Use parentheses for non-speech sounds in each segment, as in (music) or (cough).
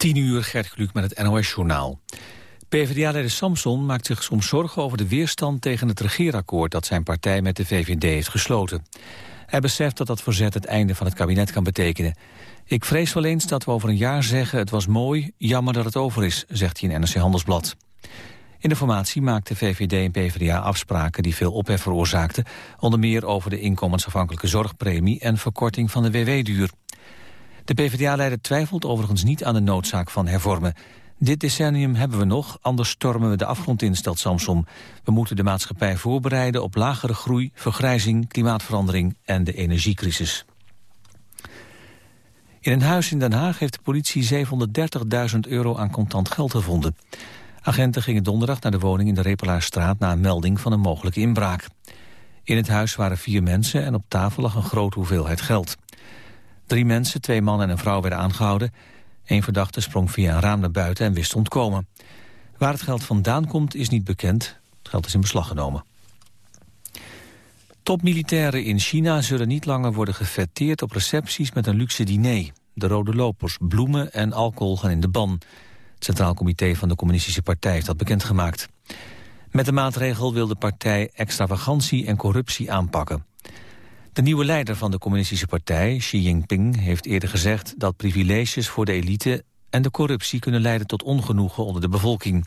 10 uur, Gert Kluk met het NOS-journaal. PvdA-leider Samson maakt zich soms zorgen over de weerstand tegen het regeerakkoord dat zijn partij met de VVD heeft gesloten. Hij beseft dat dat verzet het einde van het kabinet kan betekenen. Ik vrees wel eens dat we over een jaar zeggen het was mooi, jammer dat het over is, zegt hij in NRC Handelsblad. In de formatie maakten VVD en PvdA afspraken die veel ophef veroorzaakten, onder meer over de inkomensafhankelijke zorgpremie en verkorting van de WW-duur. De PvdA-leider twijfelt overigens niet aan de noodzaak van hervormen. Dit decennium hebben we nog, anders stormen we de afgrond in, stelt Samsom. We moeten de maatschappij voorbereiden op lagere groei, vergrijzing, klimaatverandering en de energiecrisis. In een huis in Den Haag heeft de politie 730.000 euro aan contant geld gevonden. Agenten gingen donderdag naar de woning in de Repelaarstraat na een melding van een mogelijke inbraak. In het huis waren vier mensen en op tafel lag een grote hoeveelheid geld. Drie mensen, twee mannen en een vrouw, werden aangehouden. Eén verdachte sprong via een raam naar buiten en wist ontkomen. Waar het geld vandaan komt is niet bekend. Het geld is in beslag genomen. Topmilitairen in China zullen niet langer worden gefetteerd op recepties met een luxe diner. De rode lopers, bloemen en alcohol gaan in de ban. Het Centraal Comité van de Communistische Partij heeft dat bekendgemaakt. Met de maatregel wil de partij extravagantie en corruptie aanpakken. De nieuwe leider van de communistische partij, Xi Jinping, heeft eerder gezegd dat privileges voor de elite en de corruptie kunnen leiden tot ongenoegen onder de bevolking.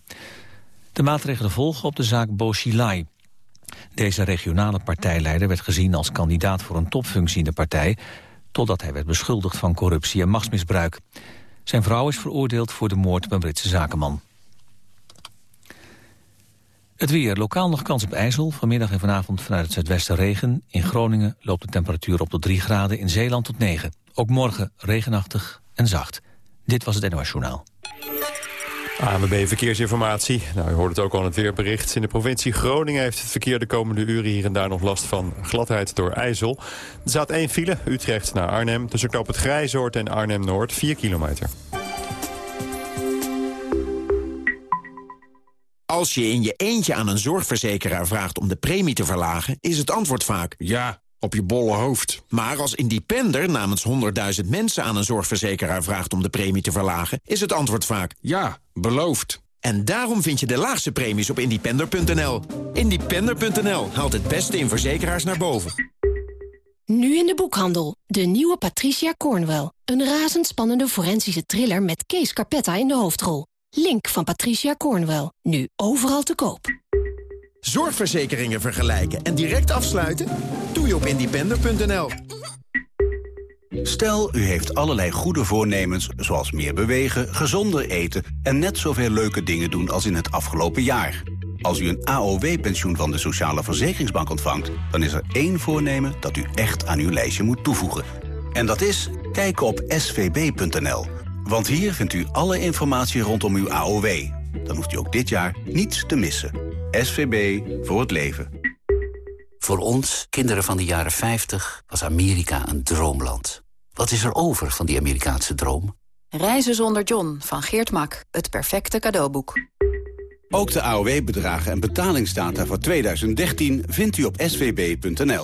De maatregelen volgen op de zaak Bo Xilai. Deze regionale partijleider werd gezien als kandidaat voor een topfunctie in de partij, totdat hij werd beschuldigd van corruptie en machtsmisbruik. Zijn vrouw is veroordeeld voor de moord op een Britse zakenman. Het weer. Lokaal nog kans op ijzel. Vanmiddag en vanavond vanuit het zuidwesten regen. In Groningen loopt de temperatuur op tot 3 graden. In Zeeland tot 9. Ook morgen regenachtig en zacht. Dit was het NOS Journaal. ANWB Verkeersinformatie. Nou, u hoort het ook al in het weerbericht. In de provincie Groningen heeft het verkeer de komende uren hier en daar nog last van gladheid door ijzel. Er staat één file, Utrecht naar Arnhem. Tussen knoop het Grijzoord en Arnhem-Noord, 4 kilometer. Als je in je eentje aan een zorgverzekeraar vraagt om de premie te verlagen... is het antwoord vaak... Ja, op je bolle hoofd. Maar als independer namens 100.000 mensen aan een zorgverzekeraar vraagt... om de premie te verlagen, is het antwoord vaak... Ja, beloofd. En daarom vind je de laagste premies op independer.nl. Independer.nl haalt het beste in verzekeraars naar boven. Nu in de boekhandel. De nieuwe Patricia Cornwell. Een razendspannende forensische thriller met Kees Carpetta in de hoofdrol. Link van Patricia Cornwell. Nu overal te koop. Zorgverzekeringen vergelijken en direct afsluiten? Doe je op independer.nl. Stel, u heeft allerlei goede voornemens, zoals meer bewegen, gezonder eten... en net zoveel leuke dingen doen als in het afgelopen jaar. Als u een AOW-pensioen van de Sociale Verzekeringsbank ontvangt... dan is er één voornemen dat u echt aan uw lijstje moet toevoegen. En dat is kijken op svb.nl. Want hier vindt u alle informatie rondom uw AOW. Dan hoeft u ook dit jaar niets te missen. SVB voor het leven. Voor ons, kinderen van de jaren 50, was Amerika een droomland. Wat is er over van die Amerikaanse droom? Reizen zonder John van Geert Mak. Het perfecte cadeauboek. Ook de AOW-bedragen en betalingsdata voor 2013 vindt u op svb.nl.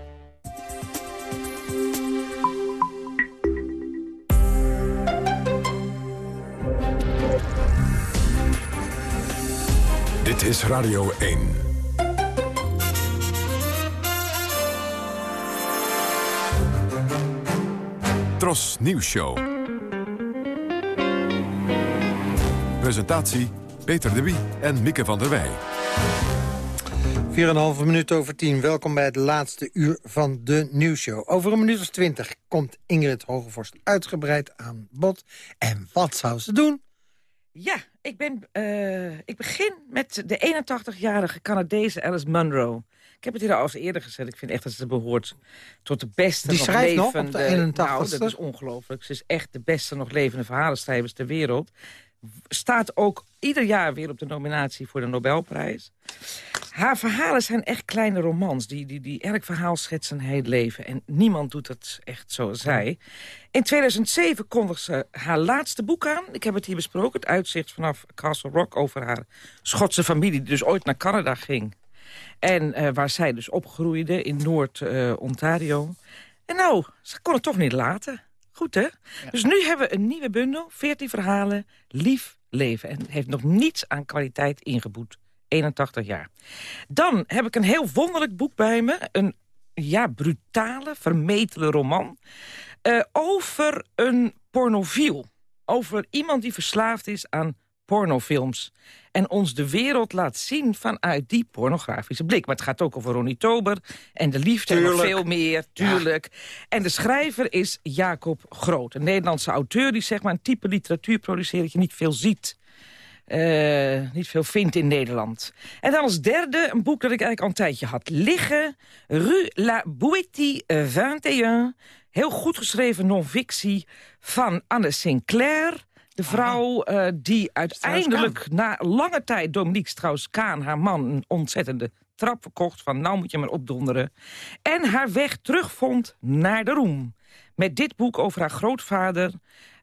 Dit is Radio 1. Tros Nieuws Show. Presentatie Peter de Wie en Mieke van der Wij. 4,5 minuut over 10. Welkom bij het laatste uur van de nieuwsshow. Over een minuut of 20 komt Ingrid Hogevorst uitgebreid aan bod. En wat zou ze doen? Ja, ik, ben, uh, ik begin met de 81-jarige Canadese Alice Munro. Ik heb het hier al eens eerder gezegd. Ik vind echt dat ze behoort tot de beste Die nog schrijft nog levende... op de 81ste? Nou, dat is ongelooflijk. Ze is echt de beste nog levende verhalenschrijvers ter wereld. Staat ook ieder jaar weer op de nominatie voor de Nobelprijs. Haar verhalen zijn echt kleine romans. Die, die, die elk verhaal schetsen heel leven. En niemand doet het echt zoals zij. In 2007 kondigde ze haar laatste boek aan. Ik heb het hier besproken. Het uitzicht vanaf Castle Rock over haar Schotse familie... die dus ooit naar Canada ging. En eh, waar zij dus opgroeide in Noord-Ontario. en nou, ze kon het toch niet laten. Goed, hè? Dus nu hebben we een nieuwe bundel, 14 verhalen, lief leven. En heeft nog niets aan kwaliteit ingeboet. 81 jaar. Dan heb ik een heel wonderlijk boek bij me. Een ja, brutale, vermetele roman. eh, over een pornofiel. Over iemand die verslaafd is aan pornofilms. En ons de wereld laat zien vanuit die pornografische blik. Maar het gaat ook over Ronnie Tober en de liefde en nog veel meer. Tuurlijk. En de schrijver is Jacob Groot. Een Nederlandse auteur die zeg maar een type literatuur produceert... dat je niet veel ziet. Eh, niet veel vindt in Nederland. En dan als derde een boek dat ik eigenlijk al een tijdje had liggen. Rue La Bouetie 21. Heel goed geschreven non-fictie van Anne Sinclair. De vrouw eh, die uiteindelijk na lange tijd Dominique Strauss-Kaan... haar man een ontzettende trap verkocht van nou moet je maar opdonderen. En haar weg terugvond naar de roem. Met dit boek over haar grootvader,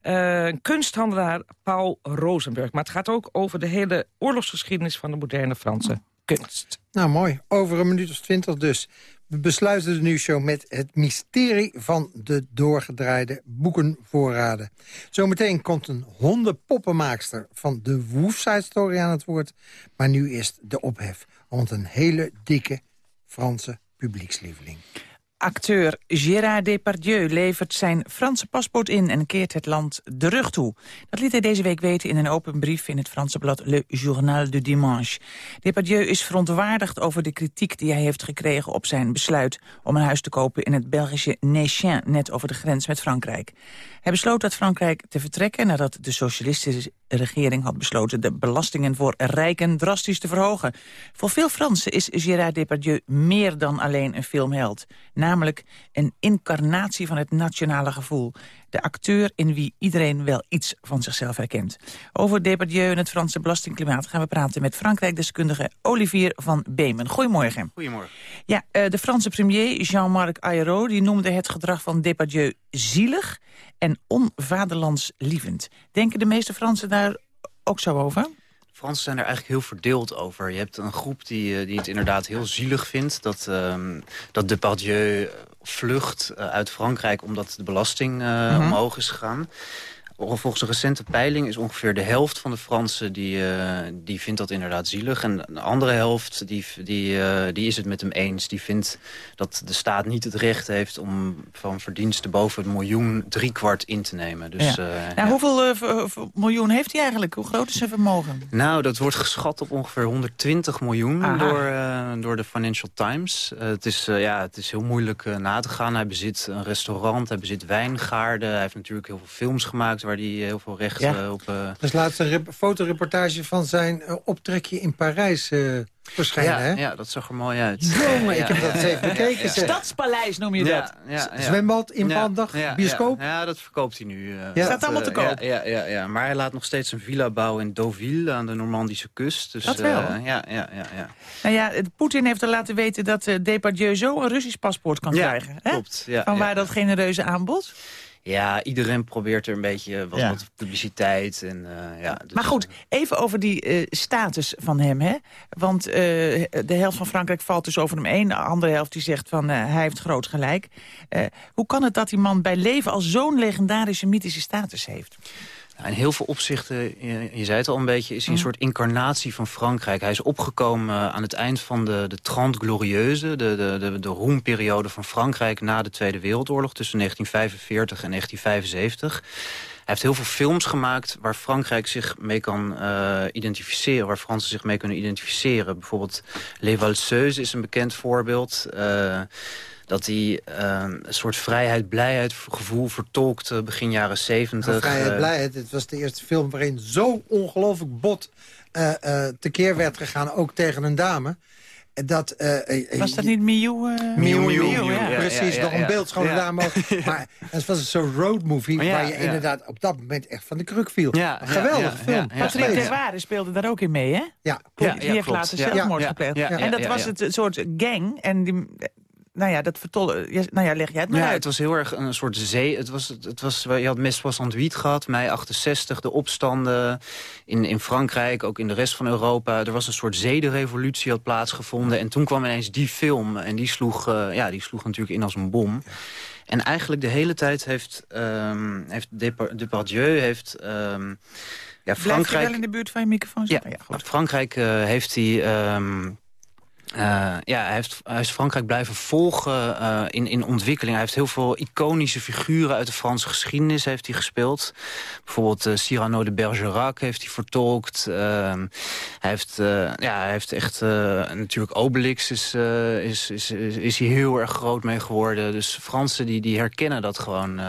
eh, een kunsthandelaar Paul Rosenberg. Maar het gaat ook over de hele oorlogsgeschiedenis van de moderne Franse kunst. Nou, mooi. Over een minuut of twintig dus. We besluiten de nieuwsshow met het mysterie van de doorgedraaide boekenvoorraden. Zometeen komt een hondenpoppenmaakster van de Woofside Story aan het woord. Maar nu is de ophef rond een hele dikke Franse publiekslieveling. Acteur Gérard Depardieu levert zijn Franse paspoort in... en keert het land de rug toe. Dat liet hij deze week weten in een open brief... in het Franse blad Le Journal du Dimanche. Depardieu is verontwaardigd over de kritiek die hij heeft gekregen... op zijn besluit om een huis te kopen in het Belgische Nechin... net over de grens met Frankrijk. Hij besloot uit Frankrijk te vertrekken... nadat de socialistische regering had besloten... de belastingen voor rijken drastisch te verhogen. Voor veel Fransen is Gérard Depardieu meer dan alleen een filmheld. Namelijk een incarnatie van het nationale gevoel. De acteur in wie iedereen wel iets van zichzelf herkent. Over Depardieu en het Franse belastingklimaat... gaan we praten met Frankrijk-deskundige Olivier van Beemen. Goedemorgen. Goedemorgen. Ja, eh, de Franse premier Jean-Marc Ayrault... die noemde het gedrag van Depardieu zielig en onvaderlandslievend. Denken de meeste Fransen daar ook zo over? Fransen zijn er eigenlijk heel verdeeld over. Je hebt een groep die, eh, die het inderdaad heel zielig vindt... dat, ehm dat Depardieu vlucht eh, uit Frankrijk omdat de belasting eh, Mhm. omhoog is gegaan. Volgens een recente peiling is ongeveer de helft van de Fransen... die, eh, die vindt dat inderdaad zielig. En de andere helft die, die, eh, die is het met hem eens. Die vindt dat de staat niet het recht heeft... om van verdiensten boven het miljoen driekwart in te nemen. Dus, Ja. eh, Nou. Hoeveel miljoen heeft hij eigenlijk? Hoe groot is zijn vermogen? Nou, dat wordt geschat op ongeveer 120 miljoen Aha. door, door de Financial Times. Het, is, ja, het is heel moeilijk na te gaan. Hij bezit een restaurant, hij bezit wijngaarden. Hij heeft natuurlijk heel veel films gemaakt waar hij heel veel recht Ja. eh, op... eh, Er is laatst een rep- fotoreportage van zijn eh, optrekje in Parijs eh, verschijnen. ja, hè? ja, dat zag er mooi uit. Jongen, ik Ja, heb dat eens ja, even ja, bekeken. ja. Stadspaleis noem je Ja, dat. ja, ja. Zwembad, Ja, ja, bioscoop. Ja, ja, dat verkoopt hij nu. eh. Ja. Staat allemaal te eh, koop. Ja, ja, ja, ja, maar hij laat nog steeds een villa bouwen in Deauville aan de Normandische kust. Dus, Dat wel. eh, ja, ja, ja, ja. Nou ja, het- Poetin heeft er laten weten dat eh, Depardieu zo een Russisch paspoort kan Ja, krijgen. Hè? klopt. Ja, Van ja. waar dat genereuze aanbod. Ja, iedereen probeert er een beetje wat, Ja. wat publiciteit. En, eh, ja, dus, Maar goed, even over die eh, status van hem. Hè? Want eh, de helft van Frankrijk valt dus over hem heen. De andere helft die zegt van hij heeft groot gelijk. Hoe kan het dat die man bij leven al zo'n legendarische mythische status heeft? In heel veel opzichten, je, zei het al een beetje, is hij een Mm. soort incarnatie van Frankrijk. Hij is opgekomen eh, aan het eind van de, de Trente Glorieuze, de, de, de, de roemperiode van Frankrijk na de Tweede Wereldoorlog, tussen 1945 en 1975. Hij heeft heel veel films gemaakt waar Frankrijk zich mee kan eh, identificeren. Waar Fransen zich mee kunnen identificeren. Bijvoorbeeld Les Valseuses is een bekend voorbeeld. eh, dat hij eh, een soort vrijheid, blijheid gevoel vertolkt begin jaren zeventig. Vrijheid, eh, Blijheid. Het was de eerste film waarin zo ongelooflijk bot eh, eh, tekeer werd gegaan, ook tegen een dame. Dat, uh, was dat niet Miu? Uh... Miu, Miu, ja. Precies, ja, nog een beeldschone dame. (laughs) Maar het was een soort roadmovie waar je inderdaad op dat moment echt van de kruk viel. Ja, geweldige film. Patrick Terware speelde daar ook in mee, hè? Ja, klopt. Die heeft later zelfmoord gepleegd. En dat was het soort gang. En die, nou ja, dat vertollen. Nou ja, leg jij het maar ja, uit. Het was heel erg een soort zee. Het was, het was, je had Mes Poissant gehad, mei 68, de opstanden in, in Frankrijk, ook in de rest van Europa. Er was een soort zederevolutie had plaatsgevonden. En toen kwam ineens die film. En die sloeg, uh, ja, die sloeg natuurlijk in als een bom. En eigenlijk de hele tijd heeft, um, heeft Depardieu... Heeft, um, ja, Frankrijk, wel in de buurt van je microfoon Ja, ja goed. Frankrijk uh, heeft hij... Um, uh, ja, hij, heeft, hij is Frankrijk blijven volgen uh, in, in ontwikkeling. Hij heeft heel veel iconische figuren uit de Franse geschiedenis heeft hij gespeeld. Bijvoorbeeld uh, Cyrano de Bergerac heeft hij vertolkt. Hij, heeft, ja, hij heeft echt... natuurlijk Obelix is, is, is, is, is hij heel erg groot mee geworden. Dus Fransen die, die herkennen dat gewoon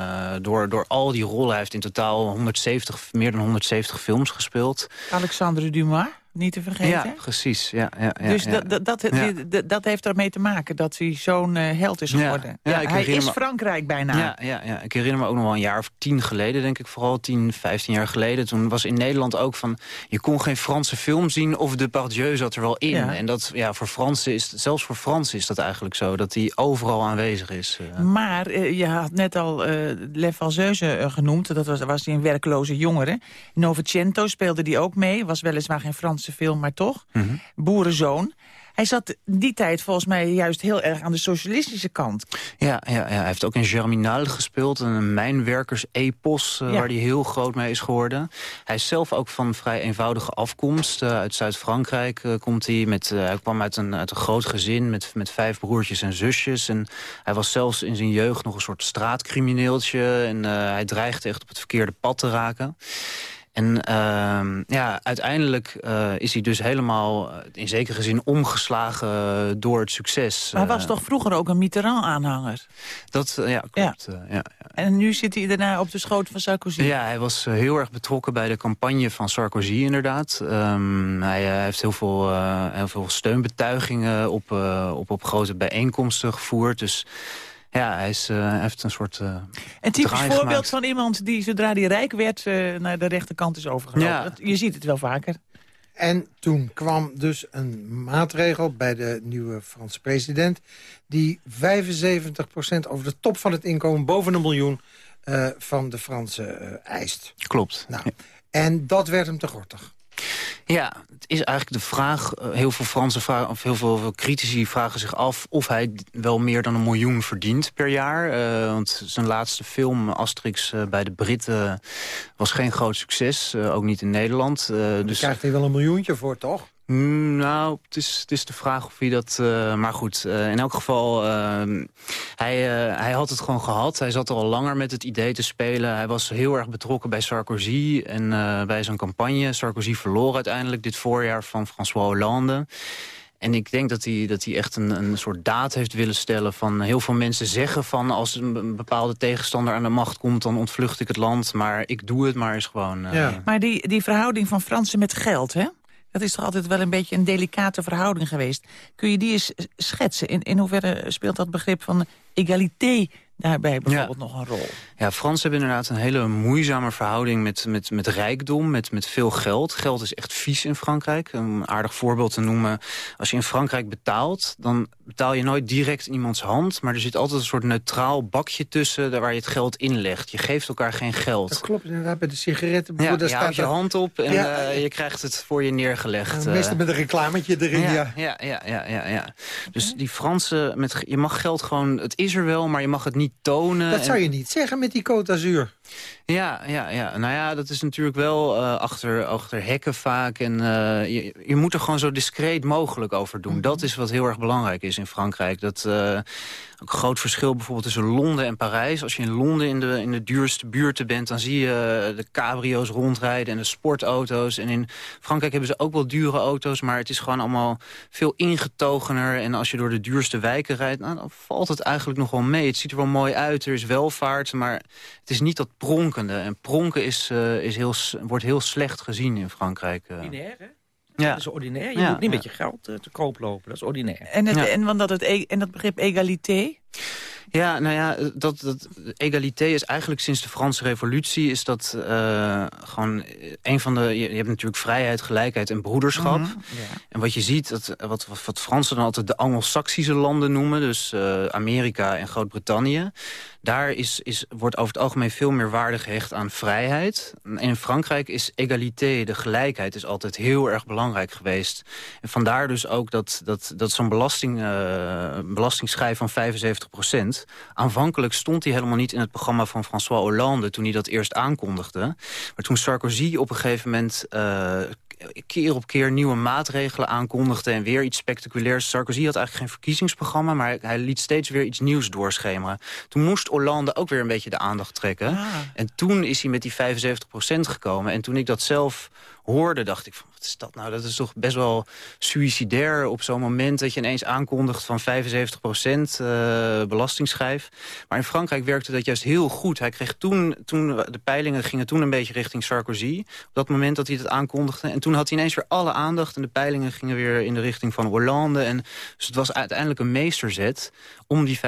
door, door al die rollen. Hij heeft in totaal 170, meer dan 170 films gespeeld. Alexandre Dumas? Niet te vergeten. Ja, precies. Ja, ja, ja dus Dat, dat, dat, dat heeft ermee te maken dat hij zo'n uh, held is geworden. Ja, hij is me... Frankrijk bijna. Ja, ja, ja, ik herinner me ook nog wel een jaar of tien geleden, denk ik vooral tien, vijftien jaar geleden. Toen was in Nederland ook van, je kon geen Franse film zien of de Pardieu zat er wel in. En dat, ja, voor Fransen is, zelfs voor Fransen is dat eigenlijk zo, dat hij overal aanwezig is. Uh. Maar uh, je had net al uh, Lef Valzeuze genoemd, dat was, was hij een werkloze jongere. Novecento speelde die ook mee, was weliswaar geen Franse film, maar toch. Mm Boerenzoon. Hij zat die tijd volgens mij juist heel erg aan de socialistische kant. Ja, ja, ja. hij heeft ook in Germinal gespeeld. Een mijnwerkers-epos uh, waar hij heel groot mee is geworden. Hij is zelf ook van vrij eenvoudige afkomst. Uh, uit Zuid-Frankrijk uh, komt hij. Met, hij kwam uit een, uit een groot gezin met, met vijf broertjes en zusjes. En hij was zelfs in zijn jeugd nog een soort straatcrimineeltje. En hij dreigde echt op het verkeerde pad te raken. En uh, ja, uiteindelijk uh, is hij dus helemaal uh, in zekere zin omgeslagen door het succes. Maar hij was toch vroeger ook een Mitterrand-aanhanger? Dat, ja, klopt. Ja. ja. En nu zit hij daarna op de schoot van Sarkozy? Ja, hij was heel erg betrokken bij de campagne van Sarkozy inderdaad. Um, hij heeft heel veel, heel veel steunbetuigingen op, op, op grote bijeenkomsten gevoerd. Dus ja, hij, is, uh, heeft een soort uh, Een typisch voorbeeld van iemand die zodra hij rijk werd... Uh, naar de rechterkant is overgelopen. Ja. je ziet het wel vaker. En toen kwam dus een maatregel bij de nieuwe Franse president... die 75% over de top van het inkomen boven een miljoen... van de Fransen eist. Klopt. Nou, En dat werd hem te gortig. Ja, het is eigenlijk de vraag. Eh, heel veel Franse vragen, of heel veel, critici vragen zich af of hij wel meer dan een miljoen verdient per jaar. Uh, want zijn laatste film, Asterix uh, bij de Britten, was geen groot succes. ook niet in Nederland. Dus krijgt hij wel een miljoentje voor, toch? Mm, nou, het is, het is de vraag of hij dat... Uh, maar goed, uh, in elk geval, uh, hij, hij had het gewoon gehad. Hij zat er al langer met het idee te spelen. Hij was heel erg betrokken bij Sarkozy en bij zijn campagne. Sarkozy verloor uiteindelijk dit voorjaar van François Hollande. En ik denk dat hij, dat hij echt een, een soort daad heeft willen stellen van heel veel mensen zeggen van als een bepaalde tegenstander aan de macht komt dan ontvlucht ik het land. Maar ik doe het maar eens gewoon. Ja. Maar die, die verhouding van Fransen met geld, hè? Dat is toch altijd wel een beetje een delicate verhouding geweest. Kun je die eens schetsen? In, in hoeverre speelt dat begrip van egalité daarbij bijvoorbeeld nog een rol? Ja, Fransen hebben inderdaad een hele moeizame verhouding met, met, met rijkdom, met, met veel geld. Geld is echt vies in Frankrijk. Een aardig voorbeeld te noemen. Als je in Frankrijk betaalt, dan betaal je nooit direct in iemands hand. Maar er zit altijd een soort neutraal bakje tussen waar je het geld inlegt. Je geeft elkaar geen geld. Dat klopt inderdaad bij de sigaretten. Ja, je houdt je hand op en ja, uh, je krijgt het voor je neergelegd. meestal met een reclametje erin, ja. Ja, ja, ja, ja, ja, ja. Dus die Fransen, met, je mag geld gewoon, het is er wel, maar je mag het niet tonen. Dat zou je niet zeggen met die Côte d'Azur. Ja, ja, ja, nou ja, dat is natuurlijk wel uh, achter, achter hekken vaak. En uh, je, je moet er gewoon zo discreet mogelijk over doen. Dat is wat heel erg belangrijk is in Frankrijk. Dat, ook een groot verschil bijvoorbeeld tussen Londen en Parijs. Als je in Londen in de, in de duurste buurten bent... dan zie je de cabrio's rondrijden en de sportauto's. En in Frankrijk hebben ze ook wel dure auto's... maar het is gewoon allemaal veel ingetogener. En als je door de duurste wijken rijdt... Nou, dan valt het eigenlijk nog wel mee. Het ziet er wel mooi uit, er is welvaart... maar het is niet dat pronkende. En pronken is, uh, is heel, wordt heel slecht gezien in Frankrijk. Lineair, hè? Dat is ordinair. Je Ja, moet niet ja. met je geld eh, te koop lopen. Dat is ordinair. En, het, Ja. en, want dat het, e- en dat begrip egalité? Ja, nou ja, dat, dat egalité is eigenlijk sinds de Franse revolutie... is dat eh, gewoon een van de... Je, je hebt natuurlijk vrijheid, gelijkheid en broederschap. Mhm. En wat je ziet, dat, wat, wat, wat Fransen dan altijd de Anglo-Saxische landen noemen... dus eh, Amerika en Groot-Brittannië... daar is, is, wordt over het algemeen veel meer waarde gehecht aan vrijheid. In Frankrijk is egalité, de gelijkheid, is altijd heel erg belangrijk geweest. En vandaar dus ook dat, dat, dat zo'n belasting, eh, belastingschijf van 75 procent... aanvankelijk stond die helemaal niet in het programma van François Hollande... toen hij dat eerst aankondigde. Maar toen Sarkozy op een gegeven moment... eh, keer op keer nieuwe maatregelen aankondigde... en weer iets spectaculairs. Sarkozy had eigenlijk geen verkiezingsprogramma... maar hij liet steeds weer iets nieuws doorschemeren. Toen moest Hollande ook weer een beetje de aandacht trekken. En toen is hij met die 75% gekomen. En toen ik dat zelf hoorde, dacht ik van, wat is dat nou? Dat is toch best wel suicidair op zo'n moment... dat je ineens aankondigt van 75% belastingschijf. Maar in Frankrijk werkte dat juist heel goed. Hij kreeg toen, toen, de peilingen gingen toen een beetje richting Sarkozy. Op dat moment dat hij het aankondigde. En toen had hij ineens weer alle aandacht. En de peilingen gingen weer in de richting van Hollande. En, dus het was uiteindelijk een meesterzet om die 75%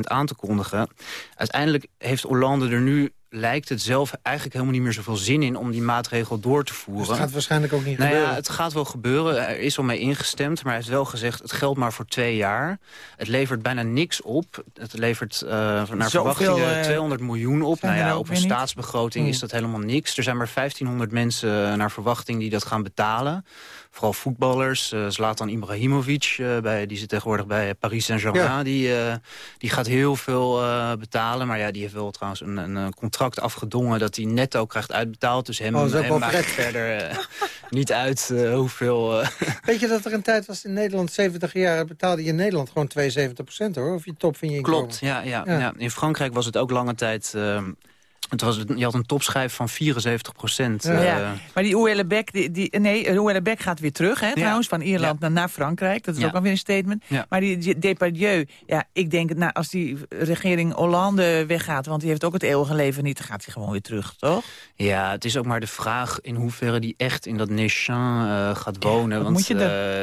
aan te kondigen. Uiteindelijk heeft Hollande er nu lijkt het zelf eigenlijk helemaal niet meer zoveel zin in... om die maatregel door te voeren. Dus het gaat waarschijnlijk ook niet nou gebeuren. Ja, het gaat wel gebeuren. Er is al mee ingestemd, maar hij heeft wel gezegd... het geldt maar voor twee jaar. Het levert bijna niks op. Het levert uh, naar Zoveel, verwachtingen eh, 200 miljoen op. Nou ja, op een niet. staatsbegroting Hmm. is dat helemaal niks. Er zijn maar 1500 mensen naar verwachting die dat gaan betalen. Vooral voetballers. eh, Zlatan Ibrahimovic, eh, bij, die zit tegenwoordig bij Paris Saint-Germain. Ja. Die, eh, die gaat heel veel betalen. Maar ja, die heeft wel trouwens een, een, contract afgedongen... dat hij netto krijgt uitbetaald. Dus hem, Oh, hem maakt pret. verder niet uit hoeveel... Weet je dat er een tijd was in Nederland, 70 jaar, betaalde je in Nederland gewoon 72% hoor, of je top van je inkomen. Klopt, ja, ja, Ja. ja. In Frankrijk was het ook lange tijd... het was, je had een topschijf van 74 procent. eh, Ja. Maar die Ouellebecq, die, die, nee, Ouellebecq gaat weer terug, hè, trouwens, van Ierland naar, naar Frankrijk. Dat is Ja. ook alweer een statement. Ja. Maar die, die Depardieu, ja, ik denk, nou, als die regering Hollande weggaat, want die heeft ook het eeuwige leven niet, dan gaat hij gewoon weer terug, toch? Ja, het is ook maar de vraag in hoeverre die echt in dat Nechin eh gaat wonen. want moet je eh,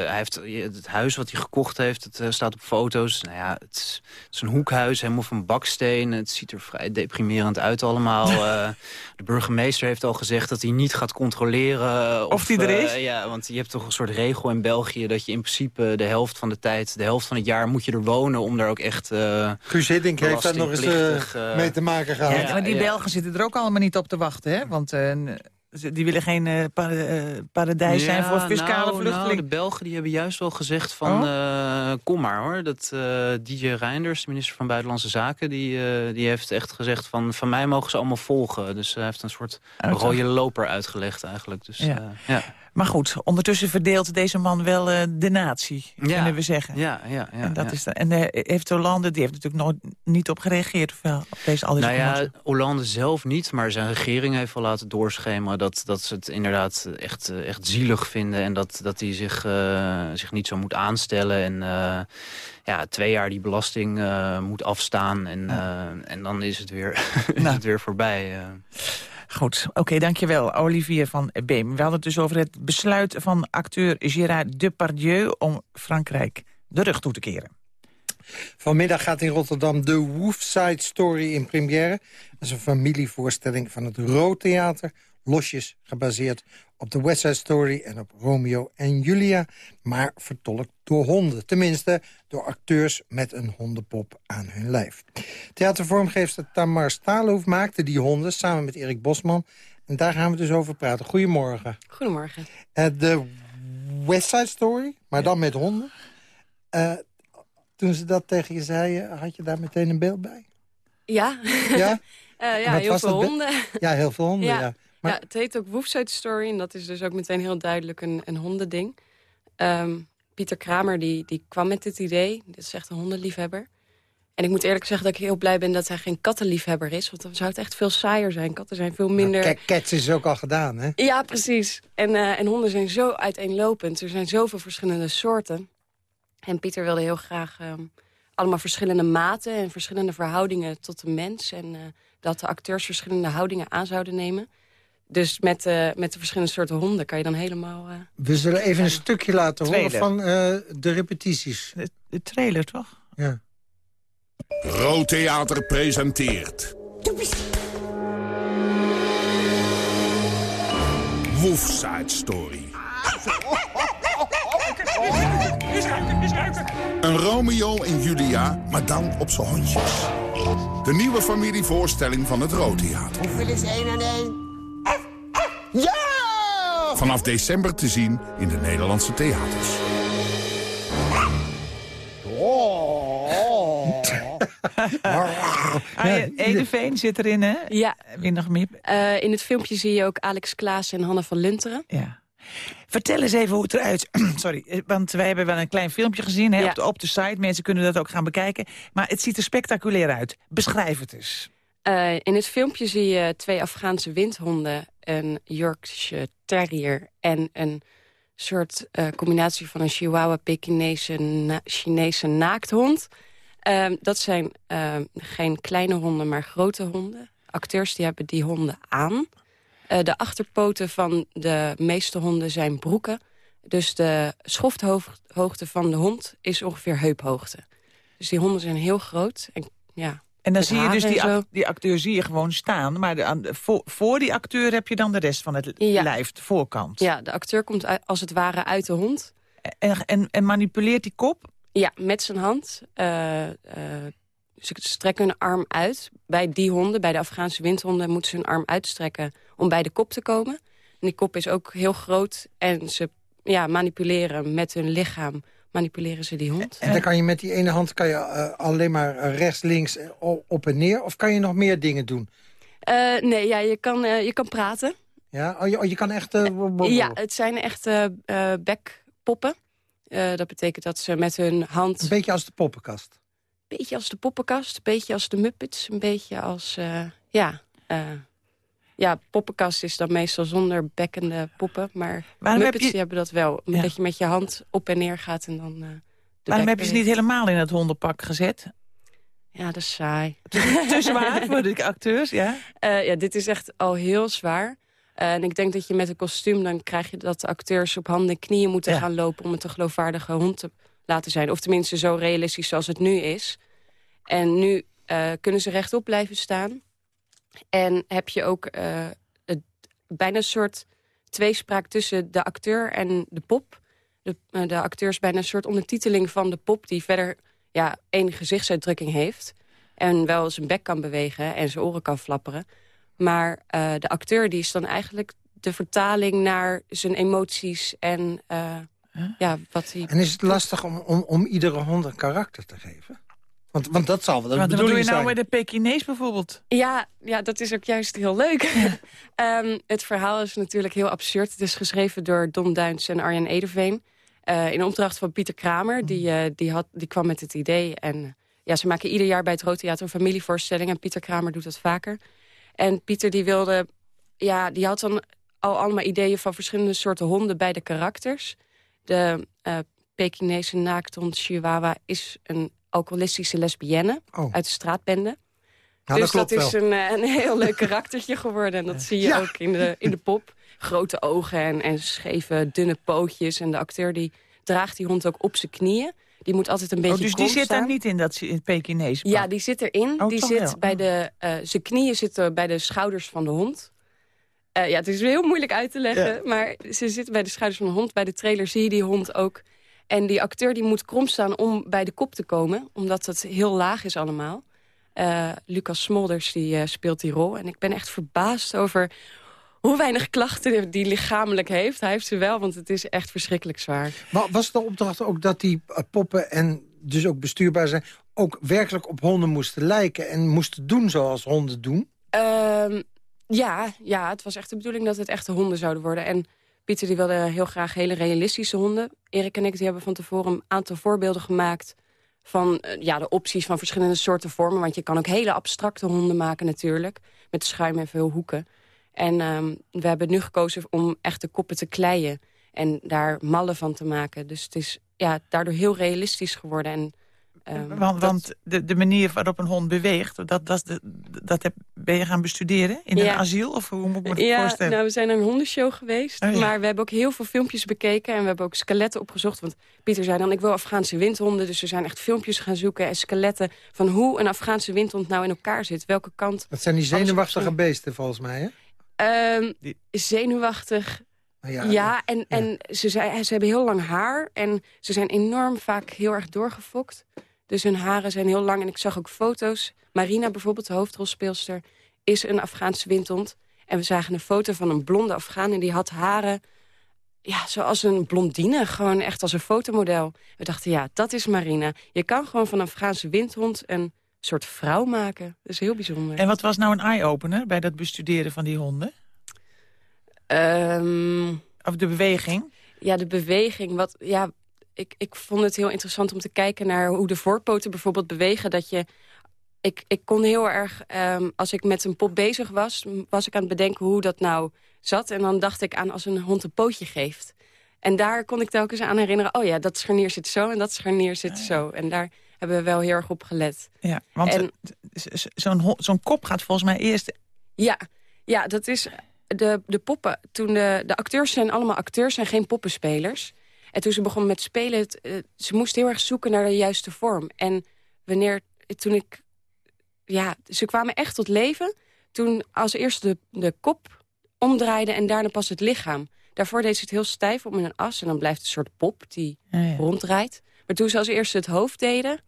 hij heeft, het huis wat hij gekocht heeft, het eh, staat op foto's. Nou ja, het is, het is een hoekhuis, helemaal van baksteen. Het ziet er vrij deprimerend uit allemaal. Eh, de burgemeester heeft al gezegd dat hij niet gaat controleren. Of die er eh, is? ja, want je hebt toch een soort regel in België... dat je in principe de helft van de tijd, de helft van het jaar moet je er wonen... om daar ook echt... eh, Guus Hiddink heeft daar nog eens mee te maken gehad. Ja, maar die Belgen zitten er ook allemaal niet op te wachten, hè? Want die willen geen eh, para- eh, paradijs zijn voor fiscale nou, Nou, vluchtelingen. de Belgen die hebben juist wel gezegd van... eh, kom maar hoor. Dat DJ Reinders, de minister van Buitenlandse Zaken... Die, die heeft echt gezegd van... van mij mogen ze allemaal volgen. Dus hij heeft een soort Uitzag. rode loper uitgelegd eigenlijk. Dus, Ja. ja. Maar goed, ondertussen verdeelt deze man wel eh, de natie, Ja. kunnen we zeggen. Ja, ja, ja, en dat ja. is de, en eh, heeft Hollande, die heeft natuurlijk nooit niet op gereageerd, of wel, op deze al deze Nou ja? Hollande zelf niet, maar zijn regering heeft wel laten doorschemeren... dat, dat ze het inderdaad echt, eh, echt zielig vinden... en dat, dat hij zich, zich niet zo moet aanstellen. En ja, twee jaar die belasting moet afstaan. En, en dan is het weer, (laughs) is Nou. het weer voorbij. Goed, oké, dankjewel, Olivier van Beem. We hadden het dus over het besluit van acteur Gérard Depardieu... om Frankrijk de rug toe te keren. Vanmiddag gaat in Rotterdam de Woofside Story in première. Dat is een familievoorstelling van het Rood Theater. Losjes gebaseerd op de West Side Story en op Romeo en Julia. Maar vertolkt door honden. Tenminste, door acteurs met een hondenpop aan hun lijf. Theatervormgeefster Tamar Staalhoef maakte die honden samen met Erik Bosman. En daar gaan we dus over praten. Goedemorgen. Goedemorgen. Eh, de West Side Story, maar dan met honden. Eh, toen ze dat tegen je zeiden, had je daar meteen een beeld bij? Ja, Ja? (laughs) Eh, ja heel veel honden. Ja, heel veel honden, ja. Ja, Maar- ja, het heet ook Woofside Story en dat is dus ook meteen heel duidelijk een, een hondending. Ehm, Pieter Kramer die, die kwam met dit idee. Dit is echt een hondenliefhebber. En ik moet eerlijk zeggen dat ik heel blij ben dat hij geen kattenliefhebber is. Want dan zou het echt veel saaier zijn. Katten zijn veel minder... Kijk, Cats is ook al gedaan, hè? Ja, precies. En, eh, en honden zijn zo uiteenlopend. Er zijn zoveel verschillende soorten. En Pieter wilde heel graag ehm, allemaal verschillende maten... en verschillende verhoudingen tot de mens. En eh, dat de acteurs verschillende houdingen aan zouden nemen. Dus met, uh, met de verschillende soorten honden kan je dan helemaal... Uh, We zullen even een stukje laten Trailer. horen van uh, de repetities. De, de, trailer, toch? Ja. Rood Theater presenteert... Wolf Side Story. Een Romeo en Julia, maar dan op zijn hondjes. De nieuwe familievoorstelling van het Rood Theater. Hoeveel is 1 en 1? Ja! Vanaf december te zien in de Nederlandse theaters. ah, Edeveen zit erin, hè? Ja. Wie nog meer? Uh, in het filmpje zie je ook Alex Klaas en Hanne van Lunteren. Ja. Vertel eens even hoe het eruit... (clears throat) Sorry, want wij hebben wel een klein filmpje gezien hè, ja. op, de, op de site. Mensen kunnen dat ook gaan bekijken. Maar het ziet er spectaculair uit. Beschrijf het eens. Uh, in het filmpje zie je twee Afghaanse windhonden, een Yorkshire Terrier en een soort uh, combinatie van een Chihuahua, Pekinese, na Chinese naakthond. Uh, dat zijn geen kleine honden, maar grote honden. Acteurs die hebben die honden aan. Uh, de achterpoten van de meeste honden zijn broeken. Dus de schofthoogte van de hond is ongeveer heuphoogte. Dus die honden zijn heel groot. En, ja, en dan zie je dus die, act die, acteur zie je gewoon staan. Maar de, aan, voor, voor, die acteur heb je dan de rest van het ja. lijf, de voorkant. Ja, de acteur komt uit, als het ware uit de hond. En, en, en manipuleert die kop? Ja, met zijn hand. Uh, uh, ze strekken hun arm uit. Bij die honden, bij de Afghaanse windhonden... moeten ze hun arm uitstrekken om bij de kop te komen. En die kop is ook heel groot. En ze ja, manipuleren met hun lichaam manipuleren ze die hond. En dan kan je met die ene hand kan je, uh, alleen maar rechts, links, op en neer? Of kan je nog meer dingen doen? Uh, nee, ja, je, kan, uh, je kan praten. Ja, oh, je, oh, je kan echt... ja, het zijn echte bekpoppen. dat betekent dat ze met hun hand... Een beetje als de poppenkast. Een beetje als de poppenkast, een beetje als de Muppets. Een beetje als, ja... Ja, poppenkast is dan meestal zonder bekkende poppen. Maar Waarom Muppets heb je... hebben dat wel. Ja. Dat je met je hand op en neer gaat en dan... Uh, Waarom heb je ze niet helemaal in het hondenpak gezet? Ja, dat is saai. Te zwaar (laughs) voor de acteurs, ja? Uh, ja, dit is echt al heel zwaar. Uh, en ik denk dat je met een kostuum... dan krijg je dat de acteurs op handen en knieën moeten ja. gaan lopen... om het een geloofwaardige hond te laten zijn. Of tenminste zo realistisch zoals het nu is. En nu kunnen ze rechtop blijven staan... En heb je ook uh, het, bijna een soort tweespraak tussen de acteur en de pop. De, uh, de acteur is bijna een soort ondertiteling van de pop... die verder ja, enige gezichtsuitdrukking heeft. En wel zijn bek kan bewegen en zijn oren kan flapperen. Maar uh, de acteur die is dan eigenlijk de vertaling naar zijn emoties... en huh? ja, wat hij... En is het lastig om, om, om iedere hond een karakter te geven? Want, want dat zal wel de Wat bedoeling doe je nou zijn. met de Pekinees bijvoorbeeld? Ja, ja, dat is ook juist heel leuk. um, (laughs) het verhaal is natuurlijk heel absurd. Het is geschreven door Don Duins en Arjen Ederveen. Uh, in opdracht van Pieter Kramer. Die, uh, die, had, die kwam met het idee. En ja, ze maken ieder jaar bij het Rood Theater een familievoorstelling. En Pieter Kramer doet dat vaker. En Pieter die wilde... Ja, die had dan al allemaal ideeën van verschillende soorten honden bij de karakters. De uh, Pekinese naakthond Chihuahua is een alcoholistische lesbienne oh. uit de straatbende. Dus dat, dat is een, een, heel leuk karaktertje geworden. En dat zie je ja. ook in de, in de pop. Grote ogen en, en scheve, dunne pootjes. En de acteur die draagt die hond ook op zijn knieën. Die moet altijd een beetje oh, Dus die zit daar niet in dat in Pekinees? Ja, die zit erin. Oh, die zit wel. bij de, uh, zijn knieën zitten bij de schouders van de hond. Uh, ja, het is heel moeilijk uit te leggen. Ja. Maar ze zitten bij de schouders van de hond. Bij de trailer zie je die hond ook en die acteur die moet krom staan om bij de kop te komen. Omdat het heel laag is allemaal. Uh, Lucas Smolders die, uh, speelt die rol. En ik ben echt verbaasd over hoe weinig klachten die lichamelijk heeft. Hij heeft ze wel, want het is echt verschrikkelijk zwaar. Maar was de opdracht ook dat die uh, poppen en dus ook bestuurbaar zijn... ook werkelijk op honden moesten lijken en moesten doen zoals honden doen? Uh, ja, ja, het was echt de bedoeling dat het echte honden zouden worden. En Pieter die wilde heel graag hele realistische honden. Erik en ik die hebben van tevoren een aantal voorbeelden gemaakt... van uh, ja, de opties van verschillende soorten vormen. Want je kan ook hele abstracte honden maken natuurlijk. Met schuim en veel hoeken. En um, we hebben nu gekozen om echt de koppen te kleien. En daar mallen van te maken. Dus het is ja, daardoor heel realistisch geworden. En Ehm, want dat- want de, de manier waarop een hond beweegt, dat, dat, de- dat heb, ben je gaan bestuderen in Ja. een asiel? Of hoe moet ik me dat ja, voorstellen? nou, we zijn naar een hondenshow geweest. Oh, ja. Maar we hebben ook heel veel filmpjes bekeken. En we hebben ook skeletten opgezocht. Want Pieter zei dan, ik wil Afghaanse windhonden. Dus we zijn echt filmpjes gaan zoeken en skeletten... van hoe een Afghaanse windhond nou in elkaar zit. Welke kant... Dat zijn die zenuwachtige beesten volgens mij, hè? Ehm, zenuwachtig. Nou ja, Ja, en, en ze, zei, ze hebben heel lang haar. En ze zijn enorm vaak heel erg doorgefokt. Dus hun haren zijn heel lang. En ik zag ook foto's. Marina bijvoorbeeld, de hoofdrolspeelster, is een Afghaanse windhond. En we zagen een foto van een blonde Afghaan. En die had haren ja, zoals een blondine. Gewoon echt als een fotomodel. We dachten, ja, dat is Marina. Je kan gewoon van een Afghaanse windhond een soort vrouw maken. Dat is heel bijzonder. En wat was nou een eye-opener bij dat bestuderen van die honden? Ehm, of de beweging? Ja, de beweging. Wat, ja, ik, ik vond het heel interessant om te kijken naar hoe de voorpoten bijvoorbeeld bewegen. Dat je, ik, ik kon heel erg, ehm, als ik met een pop bezig was, was ik aan het bedenken hoe dat nou zat. En dan dacht ik aan als een hond een pootje geeft. En daar kon ik telkens aan herinneren, oh ja, dat scharnier zit zo en dat scharnier zit zo. En daar hebben we wel heel erg op gelet. Ja, want eh, zo'n zo'n kop gaat volgens mij eerst... Ja, ja dat is de, de poppen. Toen de, de acteurs zijn allemaal acteurs en geen poppenspelers. En toen ze begon met spelen, het, eh, ze moest heel erg zoeken naar de juiste vorm. En wanneer, toen ik, ja, ze kwamen echt tot leven. Toen als eerst de, de kop omdraaide en daarna pas het lichaam. Daarvoor deed ze het heel stijf om in een as. En dan blijft het een soort pop die Ja, ja. ronddraait. Maar toen ze als eerste het hoofd deden...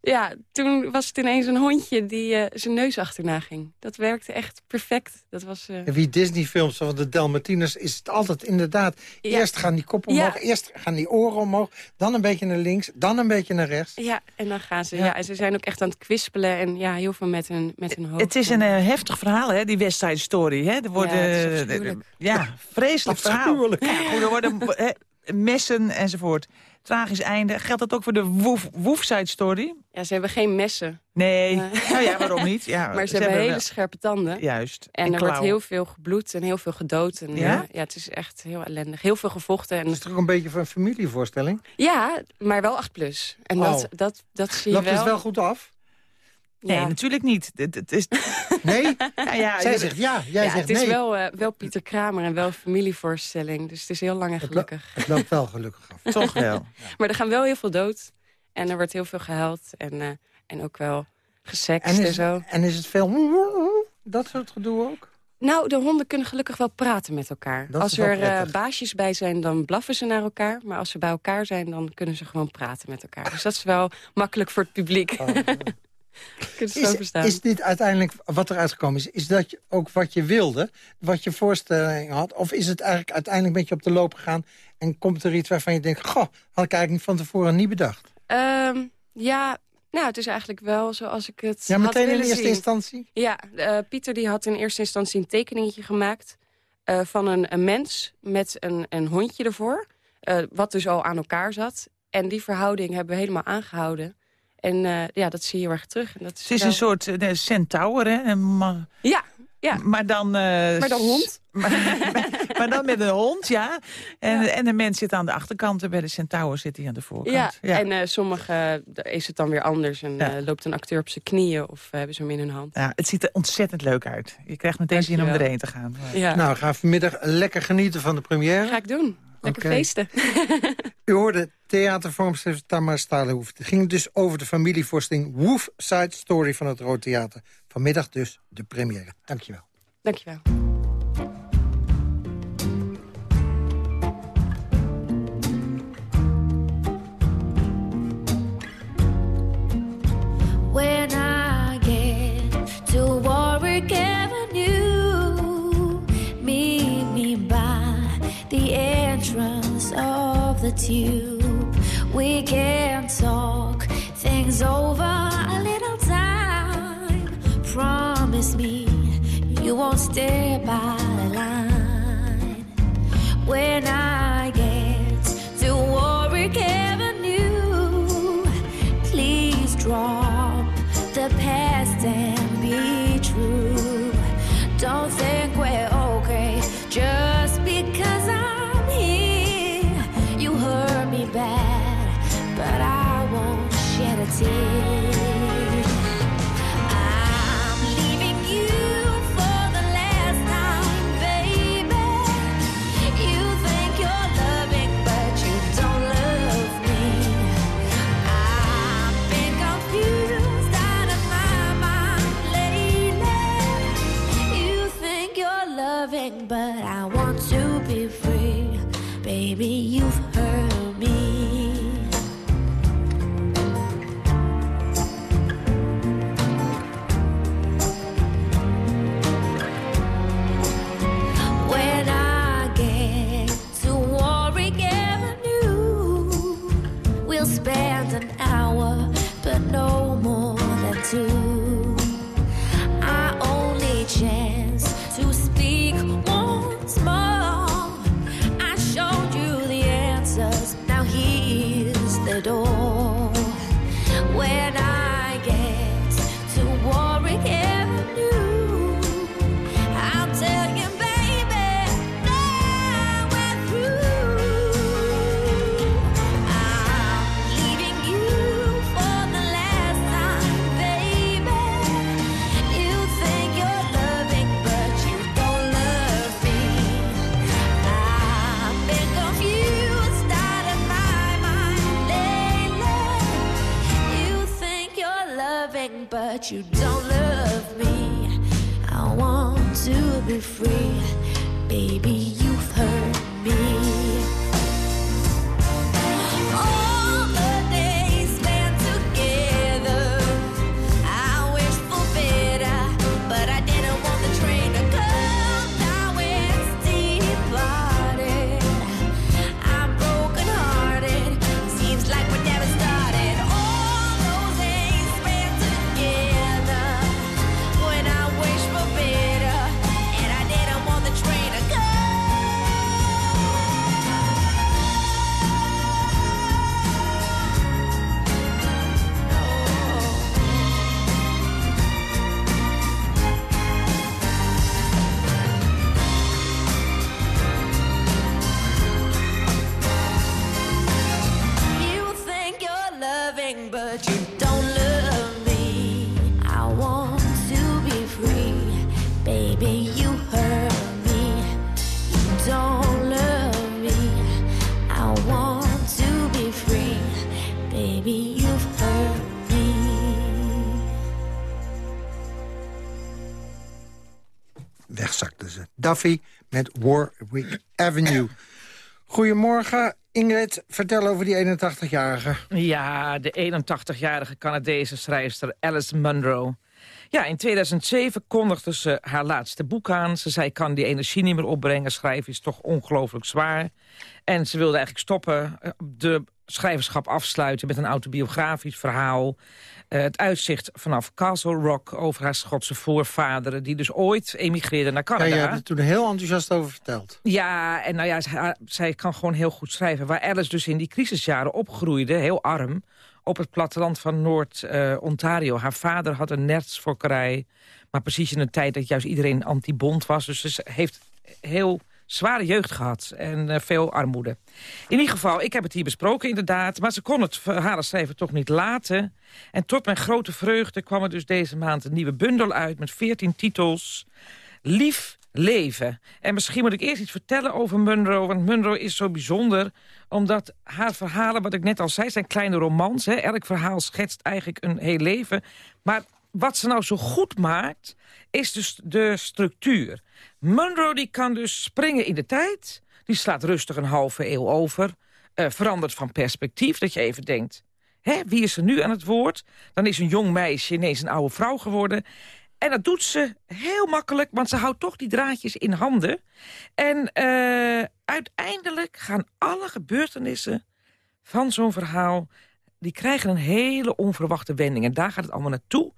Ja, toen was het ineens een hondje die eh, zijn neus achterna ging. Dat werkte echt perfect. Dat was... eh, En wie Disney-films van de Dalmatiners is het altijd inderdaad... Ja. eerst gaan die koppen omhoog, Ja. eerst gaan die oren omhoog... dan een beetje naar links, dan een beetje naar rechts. Ja, en dan gaan ze. Ja. Ja. en ze zijn ook echt aan het kwispelen en ja, heel veel met hun, met hun hoofd. Het is een eh, heftig verhaal, hè, die West Side Story. Hè? Er worden, Ja, het is afschuwelijk. ja, vreselijk verhaal. Ja, goed, er worden messen enzovoort. Tragisch einde. Geldt dat ook voor de Woef, Woef Side Story? Ja, ze hebben geen messen. Nee. Nee. (laughs) Nou ja, waarom niet? Ja, (laughs) maar ze, hebben hele wel- scherpe tanden. Juist. En, En er wordt heel veel gebloed en heel veel gedood. En, Ja? ja? ja, het is echt heel ellendig. Heel veel gevochten. En, Het is toch een beetje van een familievoorstelling? ja, maar wel 8 plus. En Oh. dat, dat, dat zie je Loopt wel. het wel goed af? Nee, Ja. natuurlijk niet. Het, het is, (laughs) Nee? ja, (laughs) ja, Zij zegt ja, jij ja, zegt het is nee. wel, eh, wel Pieter Kramer en wel familievoorstelling. Dus het is heel lang en Het lo- gelukkig. Het loopt wel gelukkig af. (laughs) toch wel. Maar er gaan wel heel veel dood. En er wordt heel veel gehuild. En, eh, en ook wel gesext En zo. en is het veel... Dat soort gedoe ook? Nou, de honden kunnen gelukkig wel praten met elkaar. Dat als er eh, baasjes bij zijn, dan blaffen ze naar elkaar. Maar als ze bij elkaar zijn, dan kunnen ze gewoon praten met elkaar. Dus dat is wel makkelijk voor het publiek. Oh, (laughs) Is, is dit uiteindelijk wat er uitgekomen is? Is dat ook wat je wilde? Wat je voorstelling had? Of is het eigenlijk uiteindelijk een beetje op de loop gegaan... en komt er iets waarvan je denkt... goh, had ik eigenlijk niet van tevoren niet bedacht. Ehm, ja, nou, het is eigenlijk wel zoals ik het Ja, had meteen in eerste zien. instantie? Ja, eh, Pieter die had in eerste instantie een tekeningetje gemaakt... eh, van een, een mens met een, een hondje ervoor. eh, wat dus al aan elkaar zat. En die verhouding hebben we helemaal aangehouden. En eh, ja, dat zie je heel erg terug. En dat is Het is wel- een soort eh, centaur, hè? Een ma- Ja, ja. Maar dan... eh, Maar dan hond? (laughs) maar, maar dan met een hond, ja. En, en de mens zit aan de achterkant en bij de centaur zit hij aan de voorkant. Ja, en eh, sommige is het dan weer anders. En Ja. eh, loopt een acteur op zijn knieën of hebben ze hem in hun hand. Ja, het ziet er ontzettend leuk uit. Je krijgt meteen zin om erheen te gaan. Ja, Nou, gaan vanmiddag lekker genieten van de première. ga ik doen. Lekker Oké. feesten. U hoorde theatervormster Tamar Stalenhoef. Het ging dus over de familievoorstelling Woof Side Story van het Rood Theater. Vanmiddag dus de première. Dankjewel. Dankjewel. When I the tube. We can talk things over a little time. Promise me you won't stay by the line. When I get to be free. Baby, you've heard you don't love me. I want to be free, baby. Duffy met Warwick Avenue. (laughs) Goedemorgen, Ingrid. Vertel over die 81-jarige. Ja, de 81-jarige Canadese schrijfster Alice Munro. Ja, in 2007 kondigde ze haar laatste boek aan. Ze zei, kan die energie niet meer opbrengen. Schrijven is toch ongelooflijk zwaar. En ze wilde eigenlijk stoppen, eh, de schrijverschap afsluiten... met een autobiografisch verhaal. Eh, het uitzicht vanaf Castle Rock over haar Schotse voorvaderen... die dus ooit emigreerden naar Ja, Canada. je hebt er toen heel enthousiast over verteld. Ja, en nou ja, zij, zij kan gewoon heel goed schrijven. Waar Alice dus in die crisisjaren opgroeide, heel arm... op het platteland van Noord-Ontario. Haar vader had een nertsfokkerij. Maar precies in een tijd dat juist iedereen anti-bond was. Dus ze heeft heel zware jeugd gehad en eh, veel armoede. In ieder geval, ik heb het hier besproken inderdaad... maar ze kon het verhalen schrijven toch niet laten. En tot mijn grote vreugde kwam er dus deze maand een nieuwe bundel uit... met 14 titels. Lief leven. En misschien moet ik eerst iets vertellen over Munro... want Munro is zo bijzonder omdat haar verhalen, wat ik net al zei... zijn kleine romans. Hè. Elk verhaal schetst eigenlijk een heel leven. Maar wat ze nou zo goed maakt, is dus de structuur. Munro die kan dus springen in de tijd. Die slaat rustig een halve eeuw over. eh, verandert van perspectief, dat je even denkt... Hè, wie is er nu aan het woord? Dan is een jong meisje ineens een oude vrouw geworden. En dat doet ze heel makkelijk, want ze houdt toch die draadjes in handen. En eh, uiteindelijk gaan alle gebeurtenissen van zo'n verhaal... die krijgen een hele onverwachte wending. En daar gaat het allemaal naartoe.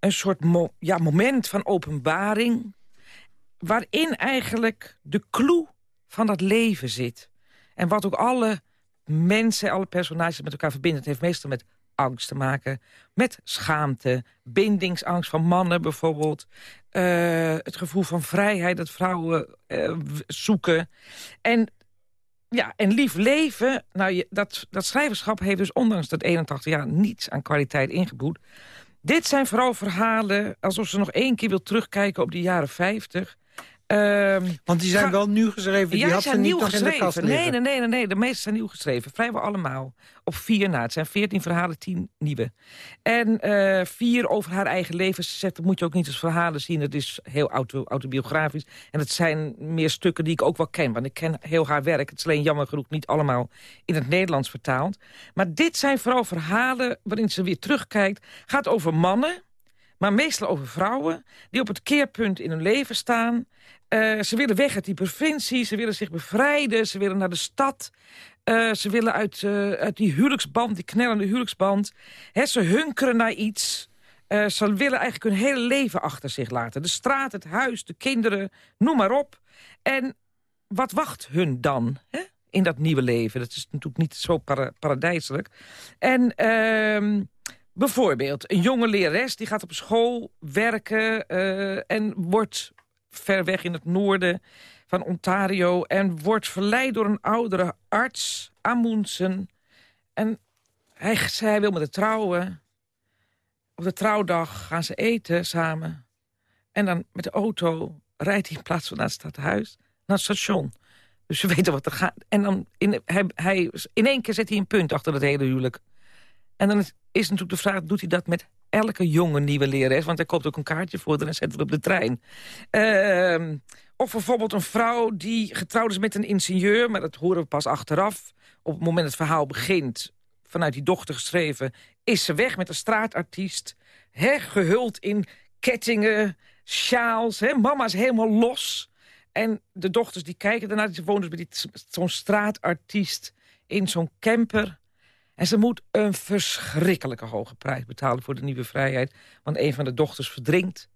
Een soort ja, moment van openbaring... waarin eigenlijk de clue van dat leven zit. En wat ook alle mensen, alle personages met elkaar verbindt... het heeft meestal met angst te maken, met schaamte... bindingsangst van mannen bijvoorbeeld... eh, het gevoel van vrijheid dat vrouwen eh, zoeken. En ja, en lief leven, nou, je, dat, dat schrijverschap heeft dus ondanks dat 81 jaar niets aan kwaliteit ingeboet. Dit zijn vooral verhalen alsof ze nog één keer wil terugkijken op de jaren 50. Ehm, Want die zijn ga- wel nieuw geschreven. Die ja, die zijn niet nieuw geschreven. Nee, nee, nee, nee, de meeste zijn nieuw geschreven. Vrijwel allemaal. Op vier na. Het zijn veertien verhalen, tien nieuwe. En eh, vier over haar eigen leven. Ze zegt, dat moet je ook niet als verhalen zien. Het is heel auto, autobiografisch. En het zijn meer stukken die ik ook wel ken. Want ik ken heel haar werk. Het is alleen jammer genoeg niet allemaal in het Nederlands vertaald. Maar dit zijn vooral verhalen waarin ze weer terugkijkt. Gaat over mannen maar meestal over vrouwen... die op het keerpunt in hun leven staan. Eh, ze willen weg uit die provincie, ze willen zich bevrijden... ze willen naar de stad, Eh, ze willen uit, eh, uit die huwelijksband, die knellende huwelijksband... Ze hunkeren naar iets... Ze willen eigenlijk hun hele leven achter zich laten. De straat, het huis, de kinderen, noem maar op. En wat wacht hun dan hè, in dat nieuwe leven? Dat is natuurlijk niet zo para paradijselijk. En ehm, bijvoorbeeld een jonge lerares die gaat op school werken... eh, en wordt ver weg in het noorden van Ontario... en wordt verleid door een oudere arts, Amundsen. En hij, hij wil met haar trouwen. Op de trouwdag gaan ze eten samen. En dan met de auto rijdt hij in plaats van naar het stadhuis... naar het station. Dus ze weten wat er gaat. En dan in, hij, hij, in één keer zet hij een punt achter het hele huwelijk. En dan is, natuurlijk de vraag, doet hij dat met elke jonge nieuwe lerares? Want hij koopt ook een kaartje voor en zet het op de trein. Ehm, of bijvoorbeeld een vrouw die getrouwd is met een ingenieur... maar dat horen we pas achteraf. Op het moment het verhaal begint, vanuit die dochter geschreven... is ze weg met een straatartiest, hè, gehuld in kettingen, sjaals. Mama is helemaal los. En de dochters die kijken daarna, ze wonen dus die- zo'n straatartiest in zo'n camper... En ze moet een verschrikkelijke hoge prijs betalen voor de nieuwe vrijheid. Want een van de dochters verdrinkt.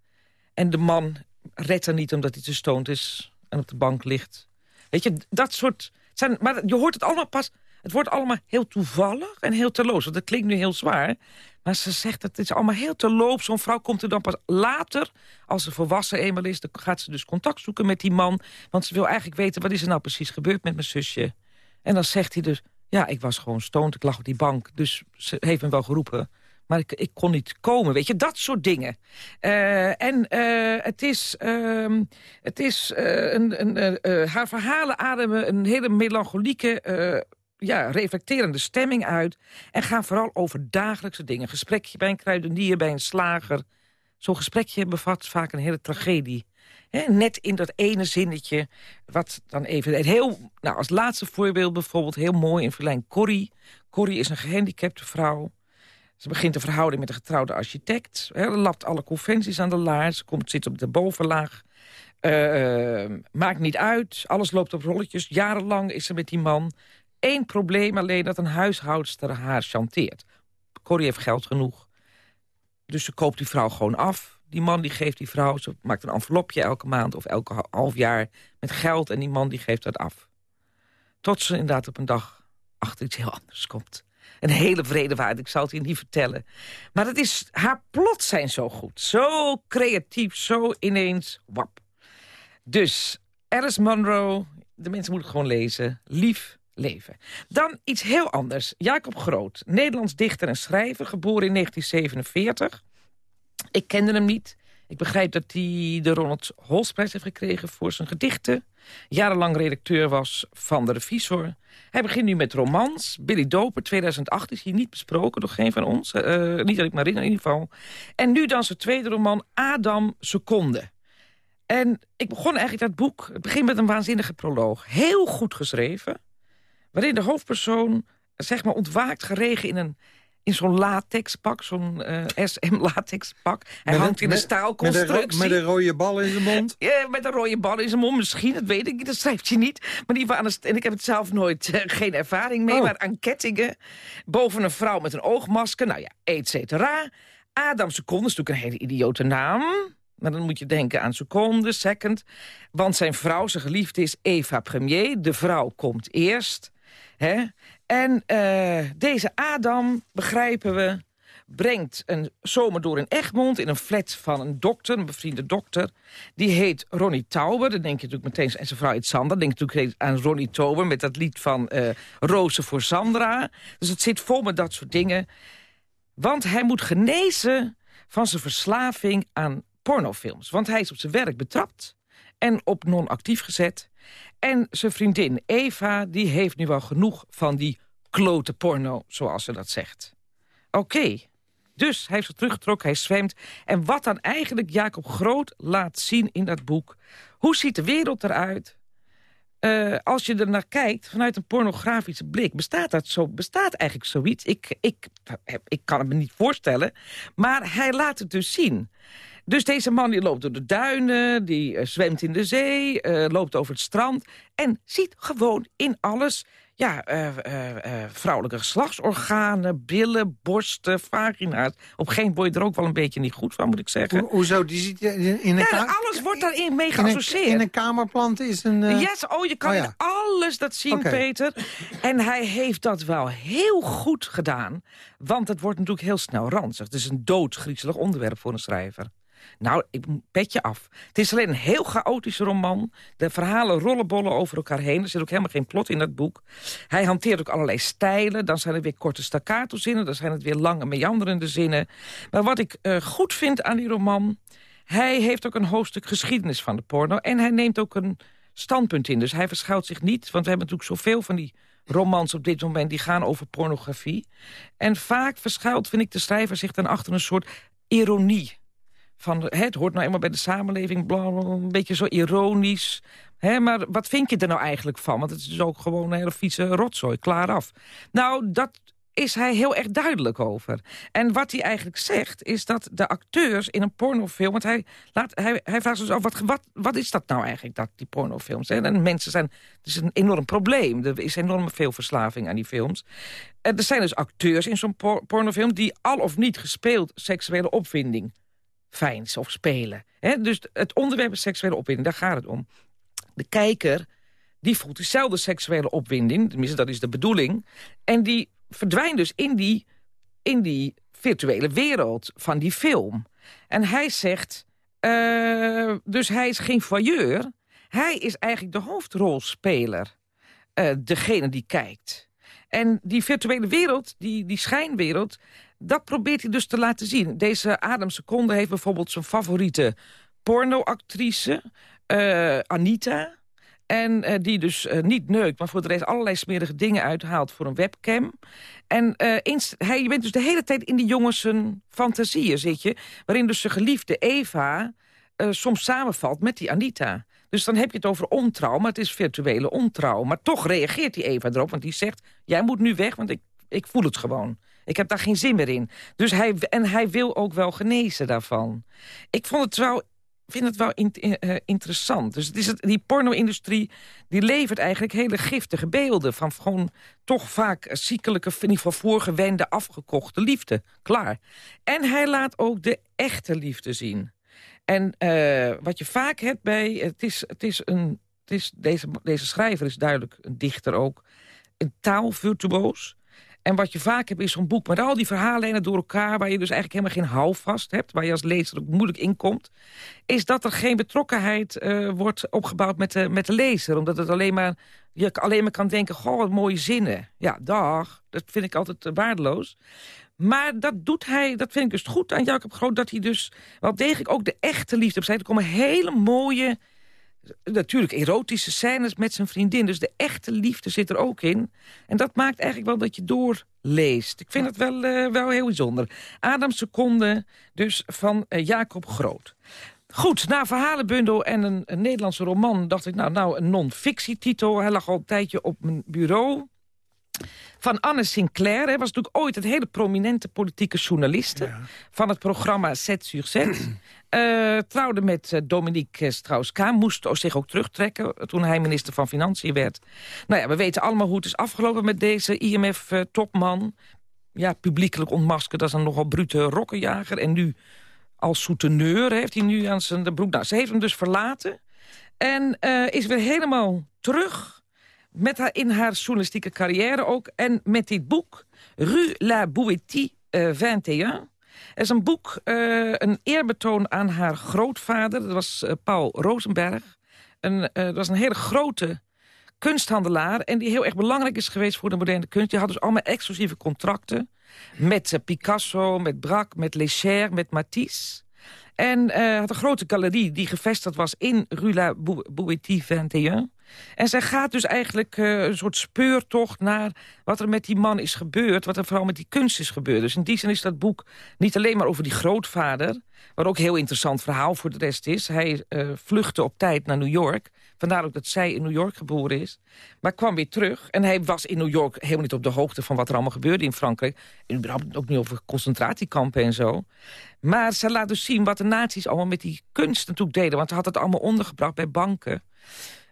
En de man redt haar niet omdat hij te stoned is en op de bank ligt. Weet je, dat soort... Zijn, maar je hoort het allemaal pas... Het wordt allemaal heel toevallig en heel terloops. Want dat klinkt nu heel zwaar. Maar ze zegt dat het is allemaal heel terloops. Zo'n vrouw komt er dan pas later, als ze volwassen eenmaal is... dan gaat ze dus contact zoeken met die man. Want ze wil eigenlijk weten, wat is er nou precies gebeurd met mijn zusje? En dan zegt hij dus, ja, ik was gewoon stoned, ik lag op die bank. Dus ze heeft me wel geroepen. Maar ik, ik kon niet komen, weet je, dat soort dingen. Eh, en eh, het is, ehm, het is eh, een, een, haar verhalen ademen een hele melancholieke, ja, reflecterende stemming uit. En gaan vooral over dagelijkse dingen. Gesprekje bij een kruidenier, bij een slager. Zo'n gesprekje bevat vaak een hele tragedie. Net in dat ene zinnetje, wat dan even... en Heel, nou, als laatste voorbeeld bijvoorbeeld, heel mooi in verlijn Corrie. Corrie is een gehandicapte vrouw. Ze begint een verhouding met een getrouwde architect. Hè, lapt alle conventies aan de laars. Komt, zit op de bovenlaag. Eh, maakt niet uit. Alles loopt op rolletjes. Jarenlang is ze met die man. Eén probleem alleen dat een huishoudster haar chanteert. Corrie heeft geld genoeg. Dus ze koopt die vrouw gewoon af. Die man die geeft die vrouw, ze maakt een envelopje elke maand of elke ha- half jaar met geld. En die man die geeft dat af. Tot ze inderdaad op een dag achter iets heel anders komt. Een hele vrede waarde, ik zal het je niet vertellen. Maar het is, haar plot zijn zo goed. Zo creatief, zo ineens, wap. Dus Alice Munro, de mensen moeten gewoon lezen. Lief leven. Dan iets heel anders. Jacob Groot, Nederlands dichter en schrijver, geboren in 1947. Ik kende hem niet. Ik begrijp dat hij de Ronald Holsprijs heeft gekregen voor zijn gedichten. Jarenlang redacteur was van de Revisor. Hij begint nu met romans. Billy Doper, 2008, is hier niet besproken door geen van ons. Eh, niet dat ik me herinner in ieder geval. En nu dan zijn tweede roman, Adam Seconde. En ik begon eigenlijk dat boek, het begint met een waanzinnige proloog. Heel goed geschreven, waarin de hoofdpersoon zeg maar ontwaakt geregen in een in zo'n latexpak, zo'n eh, SM-latexpak. Hij Met hangt in een staalconstructie. met een rode bal in zijn mond. Ja, met een rode bal in zijn mond, misschien, dat weet ik niet, dat schrijft hij niet. Maar die waren, en ik heb het zelf nooit, eh, geen ervaring mee, Oh. maar aan kettingen. Boven een vrouw met een oogmasker, nou ja, et cetera. Adam Seconde is natuurlijk een hele idiote naam. Maar dan moet je denken aan Seconde, second. Want zijn vrouw, zijn geliefde, is Eva Premier. De vrouw komt eerst. Hè? En eh, deze Adam, begrijpen we, brengt een zomer door in Egmond... in een flat van een dokter, een bevriende dokter. Die heet Ronnie Tauber. Dan denk je natuurlijk meteen... en zijn vrouw heet Sandra. Denk je natuurlijk aan Ronnie Tauber... met dat lied van eh Rozen voor Sandra. Dus het zit vol met dat soort dingen. Want hij moet genezen van zijn verslaving aan pornofilms. Want hij is op zijn werk betrapt. en op non-actief gezet. En zijn vriendin Eva, die heeft nu wel genoeg van die klote porno, zoals ze dat zegt. Oké, dus hij heeft zich teruggetrokken, hij zwemt. En wat dan eigenlijk Jacob Groot laat zien in dat boek... hoe ziet de wereld eruit? Eh, als je er naar kijkt vanuit een pornografische blik... bestaat, dat zo, bestaat eigenlijk zoiets? Ik, ik, ik kan het me niet voorstellen. Maar hij laat het dus zien. Dus deze man die loopt door de duinen, die eh, zwemt in de zee... eh, loopt over het strand en ziet gewoon in alles... Ja, eh, vrouwelijke geslachtsorganen, billen, borsten, vagina's. Op geen word je er ook wel een beetje niet goed van, moet ik zeggen. Ho- hoezo? Die ziet in in een, Ja, alles wordt daarin mee in een, geassocieerd. in een kamerplant is een... Yes, oh, je kan oh ja. in alles dat zien. Peter. En hij heeft dat wel heel goed gedaan. Want het wordt natuurlijk heel snel ranzig. Het is een doodgriezelig onderwerp voor een schrijver. Nou, ik pet je af. Het is alleen een heel chaotische roman. De verhalen rollenbollen over elkaar heen. Er zit ook helemaal geen plot in dat boek. Hij hanteert ook allerlei stijlen. Dan zijn er weer korte staccato zinnen. Dan zijn het weer lange meanderende zinnen. Maar wat ik eh, goed vind aan die roman... Hij heeft ook een hoofdstuk geschiedenis van de porno. En hij neemt ook een standpunt in. Dus hij verschuilt zich niet. Want we hebben natuurlijk zoveel van die romans op dit moment... die gaan over pornografie. En vaak verschuilt, vind ik, de schrijver zich dan achter een soort ironie. Van, het hoort nou eenmaal bij de samenleving, bla, een beetje zo ironisch. Hè, maar wat vind je er nou eigenlijk van? Want het is ook gewoon een hele vieze rotzooi, klaar af. Nou, dat is hij heel erg duidelijk over. En wat hij eigenlijk zegt, is dat de acteurs in een pornofilm... want hij, laat, hij, hij vraagt zich af, wat, wat, wat is dat nou eigenlijk, dat, die pornofilms? En mensen zijn, het is een enorm probleem. Er is enorm veel verslaving aan die films. En er zijn dus acteurs in zo'n por- pornofilm... die al of niet gespeeld seksuele opwinding fijns of spelen. Dus het onderwerp seksuele opwinding, daar gaat het om. De kijker, die voelt dezelfde seksuele opwinding, tenminste dat is de bedoeling... en die verdwijnt dus in die, in die virtuele wereld van die film. En hij zegt, eh, dus hij is geen voyeur... hij is eigenlijk de hoofdrolspeler, eh, degene die kijkt... En die virtuele wereld, die, die schijnwereld... dat probeert hij dus te laten zien. Deze Adam Seconde heeft bijvoorbeeld zijn favoriete pornoactrice... eh, Anita... En eh, die dus eh, niet neukt, maar voor de rest allerlei smerige dingen uithaalt voor een webcam. En eens, hij, je bent dus de hele tijd in die jongens fantasieën, zit je. Waarin dus zijn geliefde Eva soms samenvalt met die Anita. Dus dan heb je het over ontrouw, maar het is virtuele ontrouw. Maar toch reageert die Eva erop, want die zegt... jij moet nu weg, want ik, ik voel het gewoon. Ik heb daar geen zin meer in. Dus hij, en hij wil ook wel genezen daarvan. Ik vond het wel vind het wel in- eh, interessant. Dus het is het, die porno-industrie die levert eigenlijk hele giftige beelden... van gewoon toch vaak eh, ziekelijke, in ieder geval voorgewende, afgekochte liefde. Klaar. En hij laat ook de echte liefde zien. En eh, wat je vaak hebt bij... Het is, het is een, het is, deze, deze schrijver is duidelijk een dichter ook. Een taalvirtuoos. En wat je vaak hebt is zo'n boek met al die verhaallijnen door elkaar... waar je dus eigenlijk helemaal geen houvast hebt... waar je als lezer ook moeilijk inkomt... is dat er geen betrokkenheid eh, wordt opgebouwd met de, met de lezer. Omdat het alleen maar, je alleen maar kan denken... goh, wat mooie zinnen. Ja, dag. Dat vind ik altijd eh, waardeloos. Maar dat doet hij, dat vind ik dus goed aan Jacob Groot... dat hij dus wel degelijk ook de echte liefde opzij. Er komen hele mooie natuurlijk erotische scènes met zijn vriendin. Dus de echte liefde zit er ook in. En dat maakt eigenlijk wel dat je doorleest. Ik vind het wel, eh, wel heel bijzonder. Adam Seconde, dus van eh, Jacob Groot. Goed, na verhalenbundel en een, een Nederlandse roman... dacht ik, nou, nou een non-fictietitel. Hij lag al een tijdje op mijn bureau van Anne Sinclair. Hij was natuurlijk ooit een hele prominente politieke journaliste... van het programma 7 sur 7. (clears throat) Eh, trouwde met eh, Dominique eh, Strauss-Kaan. Moest zich ook terugtrekken toen hij minister van Financiën werd. Nou ja, we weten allemaal hoe het is afgelopen met deze IMF-topman. ja, publiekelijk ontmaskerd als een nogal brute rokkenjager. En nu als souteneur heeft hij nu aan zijn de broek. Nou, ze heeft hem dus verlaten. En is weer helemaal terug met haar, in haar journalistieke carrière ook. En met dit boek, Rue La Bouetie eh, 21. Het is een boek, eh, een eerbetoon aan haar grootvader. Dat was eh, Paul Rosenberg. Een, eh, dat was een hele grote kunsthandelaar... en die heel erg belangrijk is geweest voor de moderne kunst. Die had dus allemaal exclusieve contracten... met Picasso, met Braque, met Lécher, met Matisse. En had een grote galerie die gevestigd was in Rue La Bou- Boétie 21. En zij gaat dus eigenlijk eh, een soort speurtocht naar wat er met die man is gebeurd. Wat er vooral met die kunst is gebeurd. Dus in die zin is dat boek niet alleen maar over die grootvader. Wat ook een heel interessant verhaal voor de rest is. Hij eh, vluchtte op tijd naar New York. Vandaar ook dat zij in New York geboren is. Maar kwam weer terug. En hij was in New York helemaal niet op de hoogte van wat er allemaal gebeurde in Frankrijk. En überhaupt ook niet over concentratiekampen en zo. Maar ze laat dus zien wat de nazi's allemaal met die kunst natuurlijk deden. Want ze had het allemaal ondergebracht bij banken.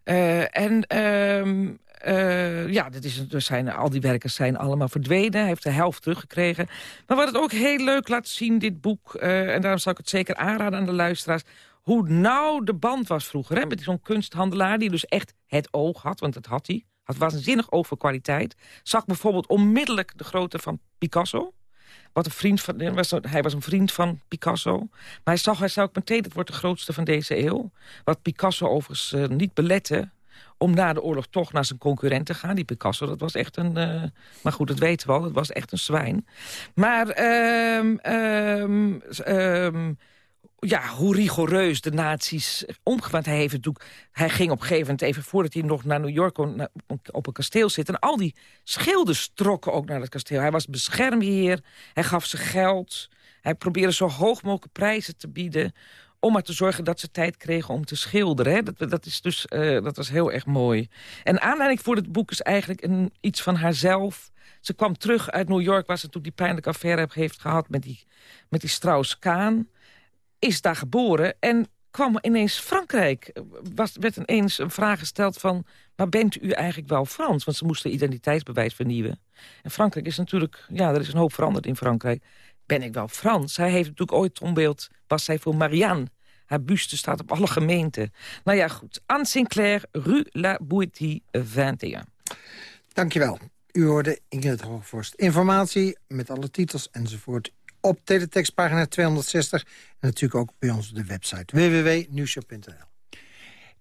Eh, en ehm, eh, ja, dit is, zijn, al die werkers zijn allemaal verdwenen. Hij heeft de helft teruggekregen. Maar wat het ook heel leuk laat zien, dit boek... eh, en daarom zal ik het zeker aanraden aan de luisteraars... hoe nauw de band was vroeger. Hè, met zo'n kunsthandelaar die dus echt het oog had. Want dat had hij. Had waanzinnig oog voor kwaliteit. Zag bijvoorbeeld onmiddellijk de grootte van Picasso. Wat een vriend van, hij was, een vriend van Picasso. Maar hij zag, hij zei ook meteen, het wordt de grootste van deze eeuw. Wat Picasso overigens eh, niet belette om na de oorlog toch naar zijn concurrent te gaan. Die Picasso, dat was echt een... eh, maar goed, dat weten we al, dat was echt een zwijn. Maar ehm, ja, hoe rigoureus de nazi's omgaan. Want hij, heeft hij ging op een gegeven moment even voordat hij nog naar New York kon... op een kasteel zitten. En al die schilders trokken ook naar het kasteel. Hij was beschermheer, hij gaf ze geld. Hij probeerde zo hoog mogelijk prijzen te bieden om maar te zorgen dat ze tijd kregen om te schilderen. Hè. Dat, dat, is dus, eh, dat was heel erg mooi. En aanleiding voor het boek is eigenlijk een, iets van haarzelf. Ze kwam terug uit New York, waar ze toen die pijnlijke affaire heeft gehad... met die, met die Strauss-Kaan. Is daar geboren en kwam ineens Frankrijk. Was, werd ineens een vraag gesteld van... maar bent u eigenlijk wel Frans? Want ze moesten identiteitsbewijs vernieuwen. En Frankrijk is natuurlijk... ja, er is een hoop veranderd in Frankrijk. Ben ik wel Frans? Hij heeft natuurlijk ooit ombeeld... was zij voor Marianne. Haar buste staat op alle gemeenten. Nou ja, goed. Anne Sinclair, Rue La Boétie 21. Dankjewel. U hoorde Ingrid Hoogvorst. Informatie met alle titels enzovoort op teletextpagina 260. En natuurlijk ook bij ons de website www.nieuwshow.nl.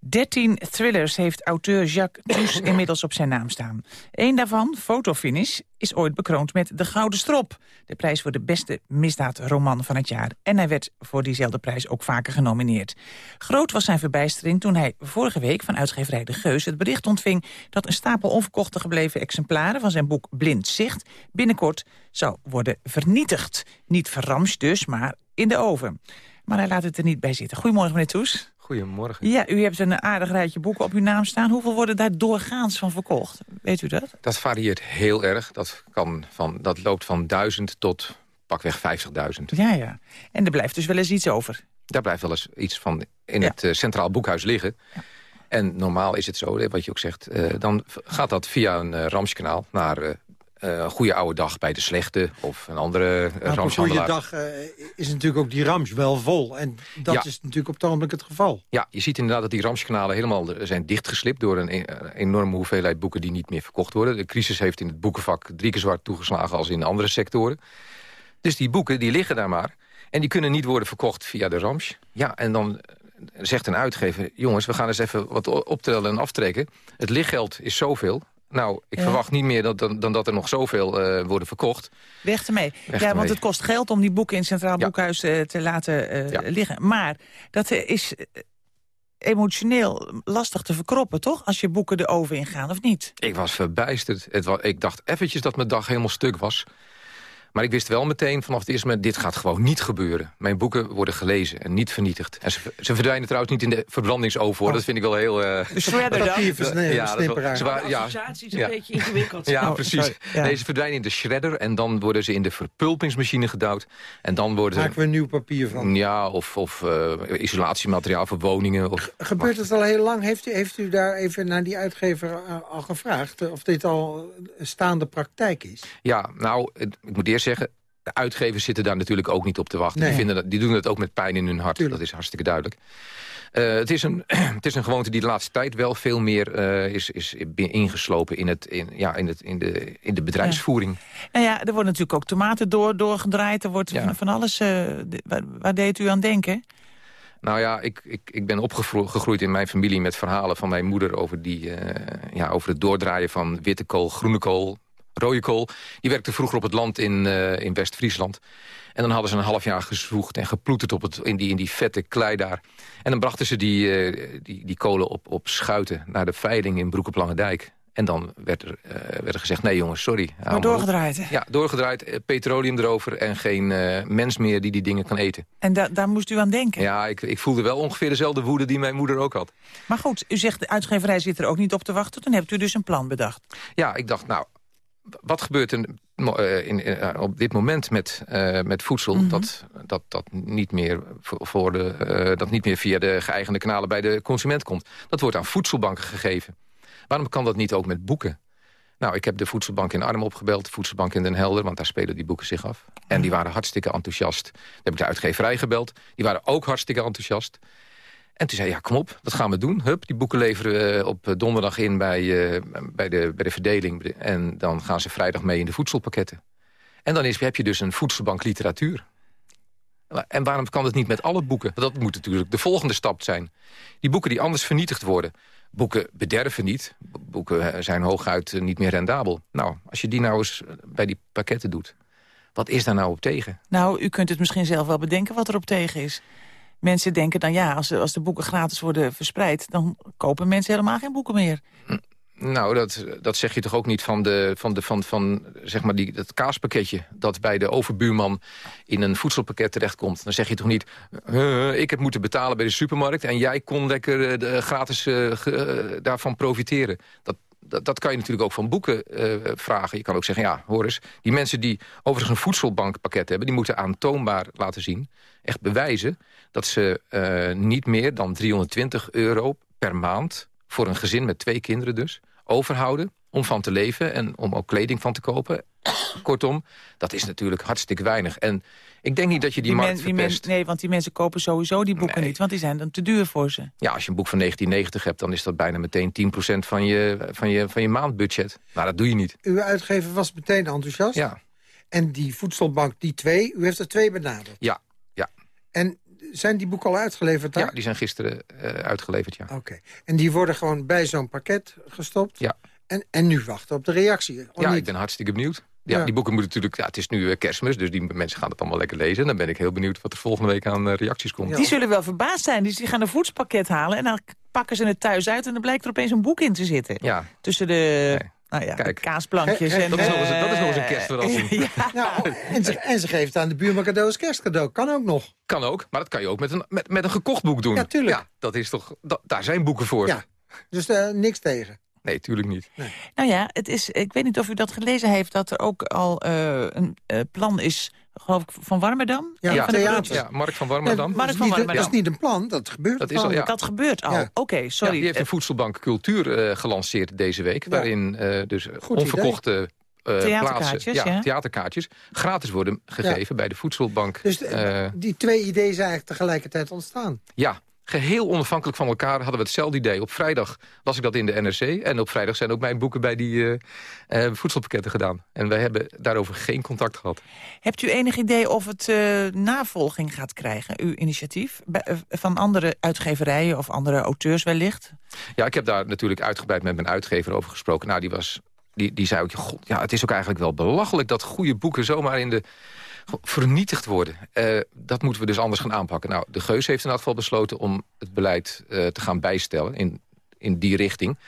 13 thrillers heeft auteur Jacques Tus (coughs) inmiddels op zijn naam staan. Eén daarvan, Fotofinish, is ooit bekroond met de Gouden Strop. De prijs voor de beste misdaadroman van het jaar. En hij werd voor diezelfde prijs ook vaker genomineerd. Groot was zijn verbijstering toen hij vorige week van uitgeverij De Geus... het bericht ontving dat een stapel onverkochte gebleven exemplaren... van zijn boek Blind Zicht binnenkort zou worden vernietigd. Niet verramst dus, maar in de oven. Maar hij laat het er niet bij zitten. Goedemorgen, meneer Toes. Goedemorgen. Ja, u hebt een aardig rijtje boeken op uw naam staan. Hoeveel worden daar doorgaans van verkocht? Weet u dat? Dat varieert heel erg. Dat, kan van, dat loopt van 1000 tot pakweg 50.000. Ja, ja. En er blijft dus wel eens iets over. Daar blijft wel eens iets van in het eh, Centraal Boekhuis liggen. En normaal is het zo, eh, wat je ook zegt... eh, dan gaat dat via een ramskanaal naar een goede oude dag bij de slechte... of een andere uh, een goede dag eh, is natuurlijk ook die rams wel vol. En dat Ja. is natuurlijk op het ogenblik het geval. Ja, je ziet inderdaad dat die ramskanalen helemaal eh, zijn dichtgeslipt... door een eh, enorme hoeveelheid boeken die niet meer verkocht worden. De crisis heeft in het boekenvak drie keer zwart toegeslagen... als in andere sectoren. Dus die boeken die liggen daar maar. En die kunnen niet worden verkocht via de rams. Ja, en dan eh, zegt een uitgever... jongens, we gaan eens even wat optellen en aftrekken. Het lichtgeld is zoveel. Nou, ik Ja. verwacht niet meer dat, dan, dan dat er nog zoveel eh, worden verkocht. Weg ermee. Weg ja, want het kost geld om die boeken in het Centraal Boekhuis eh, te laten eh, liggen. Maar dat is emotioneel lastig te verkroppen, toch? Als je boeken de oven ingaan, of niet? Ik was verbijsterd. Het wa ik dacht eventjes dat mijn dag helemaal stuk was. Maar ik wist wel meteen vanaf het eerste moment... dit gaat gewoon niet gebeuren. Mijn boeken worden gelezen en niet vernietigd. En ze, ze verdwijnen trouwens niet in de verbrandingsoven, hoor. Dat vind ik wel heel... eh De shredder dan? Ja, dat is wel- ze waren- ja, associatie is een beetje ingewikkeld. Ja, Oh, precies. Ja. Nee, ze verdwijnen in de shredder en dan worden ze in de verpulpingsmachine gedouwd. En dan worden Maken we een nieuw papier van. Ja, of, of eh, isolatiemateriaal voor woningen. Of, Gebeurt het al heel lang? Heeft u, heeft u daar even naar die uitgever eh, al gevraagd? Of dit al een staande praktijk is? Ja, nou, ik moet eerst zeggen... de uitgevers zitten daar natuurlijk ook niet op te wachten. Nee. Die, vinden dat, die doen het ook met pijn in hun hart. Dat is hartstikke duidelijk. Eh, het, is een, (clears throat) het is een gewoonte die de laatste tijd wel veel meer eh, is, is ingeslopen... in, het, in, ja, in, het, in, de, in de bedrijfsvoering. Nou ja, er worden natuurlijk ook tomaten door, doorgedraaid. Er wordt van, van alles... de- waar, waar deed u aan denken? Nou ja, ik, ik, ik ben opgegroeid in mijn familie met verhalen van mijn moeder... over, die, ja, over het doordraaien van witte kool, groene kool... rode kool. Die werkte vroeger op het land in, eh, in West-Friesland. En dan hadden ze een half jaar gezwoegd en geploeterd op het, in, die, in die vette klei daar. En dan brachten ze die, eh, die, die kolen op, op schuiten naar de veiling in Broek op Lange Dijk. En dan werd er, eh, werd er gezegd, nee jongens, sorry. Maar doorgedraaid. hè? Ja, doorgedraaid, petroleum erover en geen mens meer die die dingen kan eten. En da daar moest u aan denken. Ja, ik, ik voelde wel ongeveer dezelfde woede die mijn moeder ook had. Maar goed, u zegt de uitgeverij zit er ook niet op te wachten. Dan hebt u dus een plan bedacht. Ja, ik dacht, nou, wat gebeurt er eh, in, in- eh, op dit moment met, eh, met voedsel... Mhm. dat, dat, dat, niet meer voor de, dat niet meer via de geëigende kanalen bij de consument komt? Dat wordt aan voedselbanken gegeven. Waarom kan dat niet ook met boeken? Nou, ik heb de voedselbank in Arnhem opgebeld, de voedselbank in Den Helder... want daar spelen die boeken zich af. En die waren hartstikke enthousiast. Dan heb ik de uitgeverij gebeld, die waren ook hartstikke enthousiast. En toen zei ja, kom op, dat gaan we doen. Hup, die boeken leveren we op donderdag in bij, eh, bij, de, bij de verdeling. En dan gaan ze vrijdag mee in de voedselpakketten. En dan is, heb je dus een voedselbank literatuur. En waarom kan het niet met alle boeken? Dat moet natuurlijk de volgende stap zijn. Die boeken die anders vernietigd worden. Boeken bederven niet. Boeken eh, zijn hooguit eh, niet meer rendabel. Nou, als je die nou eens eh, bij die pakketten doet. Wat is daar nou op tegen? Nou, u kunt het misschien zelf wel bedenken wat er op tegen is. Mensen denken dan, ja, als als de boeken gratis worden verspreid... dan kopen mensen helemaal geen boeken meer. Nou, dat, dat zeg je toch ook niet van, de, van, de, van, van zeg maar die, dat kaaspakketje... dat bij de overbuurman in een voedselpakket terechtkomt. Dan zeg je toch niet, "Huh, ik heb moeten betalen bij de supermarkt... en jij kon lekker eh, de, gratis eh, eh, daarvan profiteren. Dat, dat, dat kan je natuurlijk ook van boeken vragen. Je kan ook zeggen, ja, hoor eens... die mensen die overigens een voedselbankpakket hebben... die moeten aantoonbaar laten zien, echt bewijzen... dat ze eh, niet meer dan 320 euro per maand... voor een gezin met twee kinderen dus, overhouden... om van te leven en om ook kleding van te kopen. (coughs) Kortom, dat is natuurlijk hartstikke weinig. En ik denk niet dat je die, markt men- die men- verpest. nee, want die mensen kopen sowieso die boeken niet. Want die zijn dan te duur voor ze. Ja, als je een boek van 1990 hebt... dan is dat bijna meteen 10% van je, van, je, van je maandbudget. Nou, dat doe je niet. Uw uitgever was meteen enthousiast. Ja. En die voedselbank, die twee, u heeft er twee benaderd. Ja. En zijn die boeken al uitgeleverd daar? Ja, die zijn gisteren eh, uitgeleverd, ja. Oké. En die worden gewoon bij zo'n pakket gestopt? Ja. En, en nu wachten op de reactie? ja, niet? ik ben hartstikke benieuwd. Ja, Ja. die boeken moeten natuurlijk... Ja, het is nu eh, kerstmis, dus die mensen gaan het allemaal lekker lezen. En dan ben ik heel benieuwd wat er volgende week aan eh, reacties komt. Die zullen wel verbaasd zijn. Dus die gaan een voedselpakket halen en dan pakken ze het thuis uit... en dan blijkt er opeens een boek in te zitten. Ja. Tussen de, nou ja, kaasplankjes. En, dat is nog eens een- dat is nog eens een eh, kerstverrassing. (laughs) (laughs) ja. Nou, en, ze, en ze geeft aan de buurman cadeau als kerstcadeau. Kan ook nog. Kan ook, maar dat kan je ook met een, met, met een gekocht boek doen. Ja, tuurlijk. Ja, dat is toch, dat, daar zijn boeken voor. Ja. Dus eh, niks tegen. Nee, tuurlijk niet. Nou ja, het is, ik weet niet of u dat gelezen heeft... dat er ook al eh, een eh, plan is, geloof ik, van Warmerdam? Ja, van theater. Ja, Mark van Warmerdam. Mark is van Warmerdam. dat is niet een plan, dat gebeurt Dat is gewoon. al, ja. Dat gebeurt al. Ja. Oké, sorry. die heeft een voedselbank cultuur eh, gelanceerd deze week. Waarin eh, dus Goed onverkochte eh, Theaterkaartjes, plaatsen, ja. theaterkaartjes gratis worden gegeven bij de voedselbank. Dus de- die twee ideeën zijn eigenlijk tegelijkertijd ontstaan. ja, geheel onafhankelijk van elkaar hadden we hetzelfde idee. Op vrijdag las ik dat in de NRC. En op vrijdag zijn ook mijn boeken bij die eh, eh, voedselpakketten gedaan. En wij hebben daarover geen contact gehad. Hebt u enig idee of het eh, navolging gaat krijgen, uw initiatief? Bij- van andere uitgeverijen of andere auteurs wellicht? Ja, ik heb daar natuurlijk uitgebreid met mijn uitgever over gesproken. Nou, die was... Die, die zei ook, god, ja, het is ook eigenlijk wel belachelijk... dat goede boeken zomaar in de vernietigd worden. Eh, dat moeten we dus anders gaan aanpakken. Nou, de Geus heeft in elk geval besloten om het beleid eh, te gaan bijstellen in, in die richting.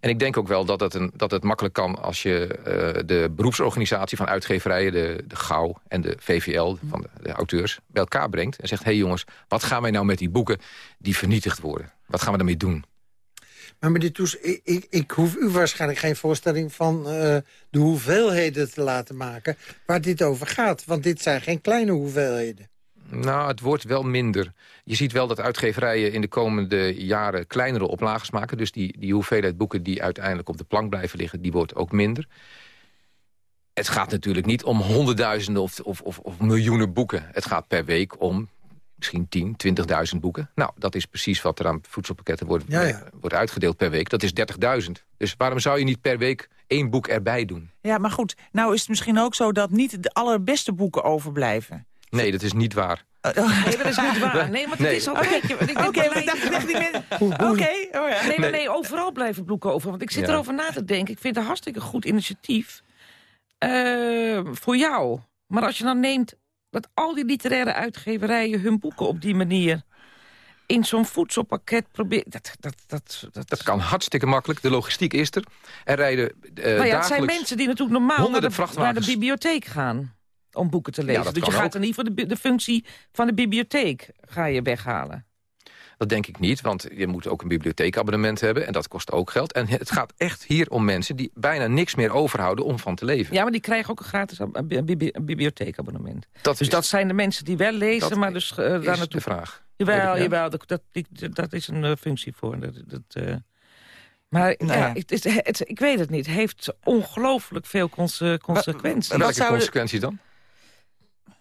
En ik denk ook wel dat het, een, dat het makkelijk kan als je eh, de beroepsorganisatie van uitgeverijen... de, de GAU en de VVL van de, de auteurs bij elkaar brengt... en zegt, hé hey jongens, wat gaan wij nou met die boeken die vernietigd worden? Wat gaan we daarmee doen? Maar meneer Toes, ik, ik, ik hoef u waarschijnlijk geen voorstelling van eh, de hoeveelheden te laten maken waar dit over gaat. Want dit zijn geen kleine hoeveelheden. Nou, het wordt wel minder. Je ziet wel dat uitgeverijen in de komende jaren kleinere oplages maken. Dus die, die hoeveelheid boeken die uiteindelijk op de plank blijven liggen... die wordt ook minder. Het gaat natuurlijk niet om honderdduizenden of, of, of, of miljoenen boeken. Het gaat per week om misschien 10, 20.000 boeken. Nou, dat is precies wat er aan voedselpakketten wordt, Ja, ja. wordt uitgedeeld per week. Dat is 30.000. Dus waarom zou je niet per week één boek erbij doen? Ja, maar goed, nou is het misschien ook zo dat niet de allerbeste boeken overblijven. Nee, dat is niet waar. Nee, dat is niet waar. Nee, maar het Nee. is ook... Oké, want Oké, beleid- maar dacht, Oké, oh ja. Nee, maar Nee. nee, overal blijven boeken over. Want ik zit Ja. erover na te denken. Ik vind het een hartstikke goed initiatief. eh, voor jou. Maar als je dan neemt dat al die literaire uitgeverijen hun boeken op die manier in zo'n voedselpakket proberen... Dat, dat, dat, dat, Dat kan hartstikke makkelijk. De logistiek is er. Er rijden nou ja, het zijn mensen die natuurlijk normaal naar de, naar de bibliotheek gaan om boeken te lezen. dat dus je gaat ook. in ieder geval de, bi- de functie van de bibliotheek ga je weghalen. Dat denk ik niet, want je moet ook een bibliotheekabonnement hebben... en dat kost ook geld. En het gaat echt hier om mensen die bijna niks meer overhouden om van te leven. Ja, maar die krijgen ook een gratis ab- bi- bi- bibliotheekabonnement. Dat dus is- dat zijn de mensen die wel lezen, dat maar dus is daar de naartoe... vraag. Jawel, ja. jawel dat, dat, is een eh, functie voor. Dat, dat, eh, maar Nou ja, ja. Het, is, het, ik weet het niet. Het heeft ongelooflijk veel conse- consequenties. En welke consequentie dan?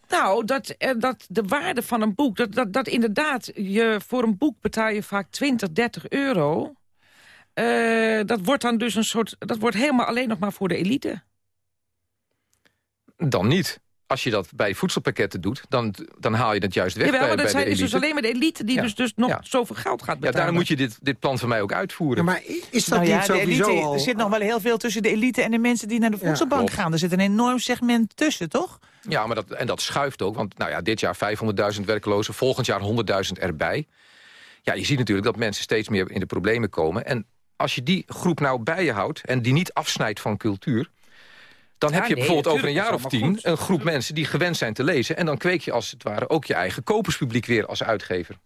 Nou, dat, eh, dat de waarde van een boek... Dat, dat, dat inderdaad, je, voor een boek betaal je vaak 20, 30 euro. Eh, dat wordt dan dus een soort... Dat wordt helemaal alleen nog maar voor de elite. Dan niet. Als je dat bij voedselpakketten doet, dan, dan haal je dat juist weg bij, maar dat bij zijn dus, dus alleen maar de elite... die Ja. dus, dus nog Ja. zoveel geld gaat Ja, betalen. daarom moet je dit, dit plan van mij ook uitvoeren. maar is dat Nou ja, niet sowieso elite, al... er zit nog wel heel veel tussen de elite en de mensen die naar de voedselbank gaan. Er zit een enorm segment tussen, toch? Ja, maar dat, en dat schuift ook. Want nou ja, dit jaar 500.000 werklozen, volgend jaar 100.000 erbij. Ja, je ziet natuurlijk dat mensen steeds meer in de problemen komen. En als je die groep nou bij je houdt en die niet afsnijdt van cultuur... dan Ja, heb je nee, bijvoorbeeld over een jaar of is tien... een groep mensen die gewend zijn te lezen... en dan kweek je als het ware ook je eigen koperspubliek weer als uitgever.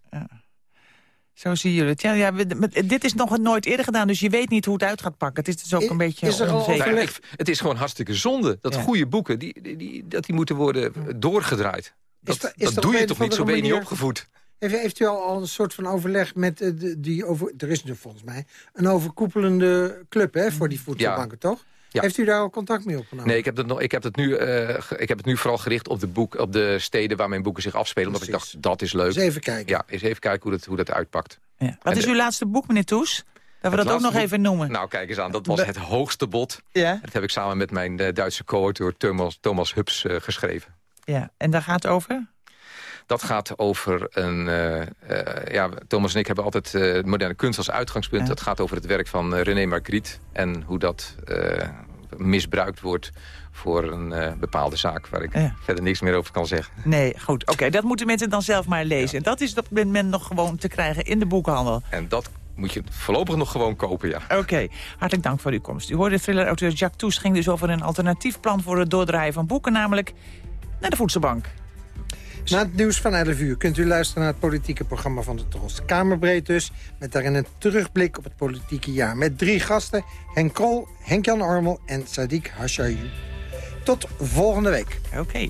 Zo zien jullie het. Ja, ja, dit is nog nooit eerder gedaan, dus je weet niet hoe het uit gaat pakken. Het is dus ook een beetje onzeker. Nou ja, ik- het is gewoon hartstikke zonde dat Ja. goede boeken... Die, die, die- dat die moeten worden doorgedraaid. Dat, er- is dat er doe je toch niet, zo ben je niet opgevoed. Heeft, heeft u al, een soort van overleg met eh, de, die over... Er is nu volgens mij een overkoepelende club hè, voor die voedselbanken, toch? Ja. Heeft u daar al contact mee opgenomen? Nee, ik heb, het nog, ik, heb het nu, eh, ik heb het nu vooral gericht op de, boek, op de steden waar mijn boeken zich afspelen. Omdat ik dacht, dat is leuk. Eens even kijken. Ja, eens even kijken hoe dat, hoe dat uitpakt. Ja. Wat En is de- uw laatste boek, meneer Toes? Dat we dat ook nog boek- even noemen. Nou, kijk eens aan. Dat was het hoogste bod. Ja? Dat heb ik samen met mijn eh, Duitse co-auteur Thomas, Thomas Hubs eh, geschreven. Ja, en daar gaat het over? Dat gaat over een... eh, eh, ja, Thomas en ik hebben altijd eh, moderne kunst als uitgangspunt. Dat gaat over het werk van René Magritte. En hoe dat misbruikt wordt voor een bepaalde zaak... waar ik Ja. verder niks meer over kan zeggen. Nee, goed. Oké, dat moeten mensen dan zelf maar lezen. Dat is op dit moment nog gewoon te krijgen in de boekhandel. En dat moet je voorlopig nog gewoon kopen, ja. Oké, hartelijk dank voor uw komst. U hoorde thriller-auteur Jacques Toes ging dus over een alternatief plan voor het doordraaien van boeken, namelijk naar de voedselbank. Na het nieuws van 11 uur kunt u luisteren naar het politieke programma van de Tros. Kamerbreed dus, met daarin een terugblik op het politieke jaar. Met drie gasten, Henk Krol, Henk-Jan Ormel en Sadiq Hashayu. Tot volgende week. Oké.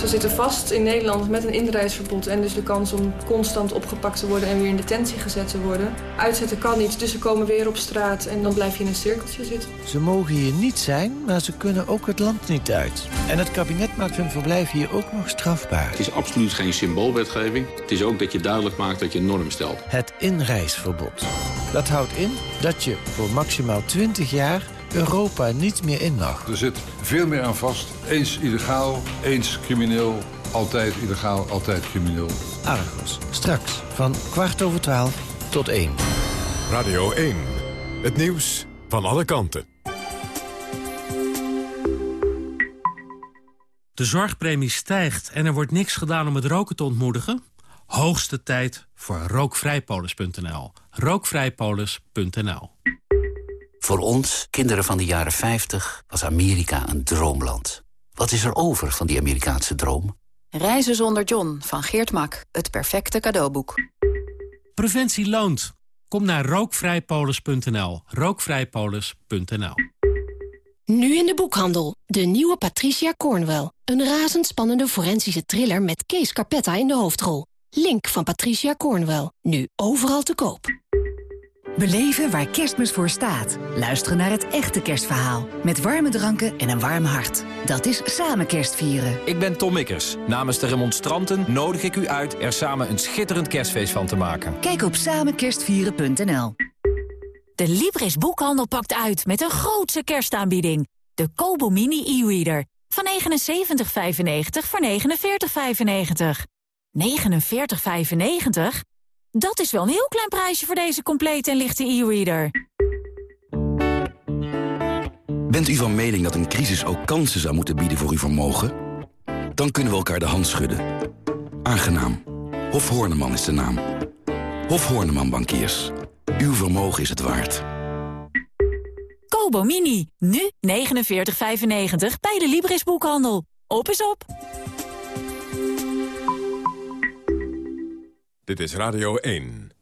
Ze zitten vast in Nederland met een inreisverbod en dus de kans om constant opgepakt te worden en weer in detentie gezet te worden. Uitzetten kan niet, dus ze komen weer op straat en dan blijf je in een cirkeltje zitten. Ze mogen hier niet zijn, maar ze kunnen ook het land niet uit. En het kabinet maakt hun verblijf hier ook nog strafbaar. Het is absoluut geen symboolwetgeving. Het is ook dat je duidelijk maakt dat je een norm stelt. Het inreisverbod. Dat houdt in dat je voor maximaal 20 jaar Europa niet meer in mag. Er zit veel meer aan vast. Eens illegaal, eens crimineel. Altijd illegaal, altijd crimineel. Argos, straks van kwart over twaalf tot één. Radio 1. Het nieuws van alle kanten. De zorgpremie stijgt en er wordt niks gedaan om het roken te ontmoedigen? Hoogste tijd voor rookvrijpolis.nl. Rookvrijpolis.nl Voor ons, kinderen van de jaren 50, was Amerika een droomland. Wat is er over van die Amerikaanse droom? Reizen zonder John van Geert Mak. Het perfecte cadeauboek. Preventie loont. Kom naar rookvrijpolis.nl. Rookvrijpolis.nl Nu in de boekhandel. De nieuwe Patricia Cornwell. Een razendspannende forensische thriller met Kees Carpetta in de hoofdrol. Link van Patricia Cornwell. Nu overal te koop. Beleven waar kerstmis voor staat. Luisteren naar het echte kerstverhaal. Met warme dranken en een warm hart. Dat is samen kerstvieren. Ik ben Tom Mikkers. Namens de remonstranten nodig ik u uit er samen een schitterend kerstfeest van te maken. Kijk op samenkerstvieren.nl. De Libris Boekhandel pakt uit met een grootse kerstaanbieding. De Kobo Mini e-reader. Van 79,95 voor 49,95. 49,95? Dat is wel een heel klein prijsje voor deze complete en lichte e-reader. Bent u van mening dat een crisis ook kansen zou moeten bieden voor uw vermogen? Dan kunnen we elkaar de hand schudden. Aangenaam. Hof Horneman is de naam. Hof Horneman Bankiers. Uw vermogen is het waard. Kobo Mini, nu 49,95 bij de Libris Boekhandel. Op is op. Dit is Radio 1.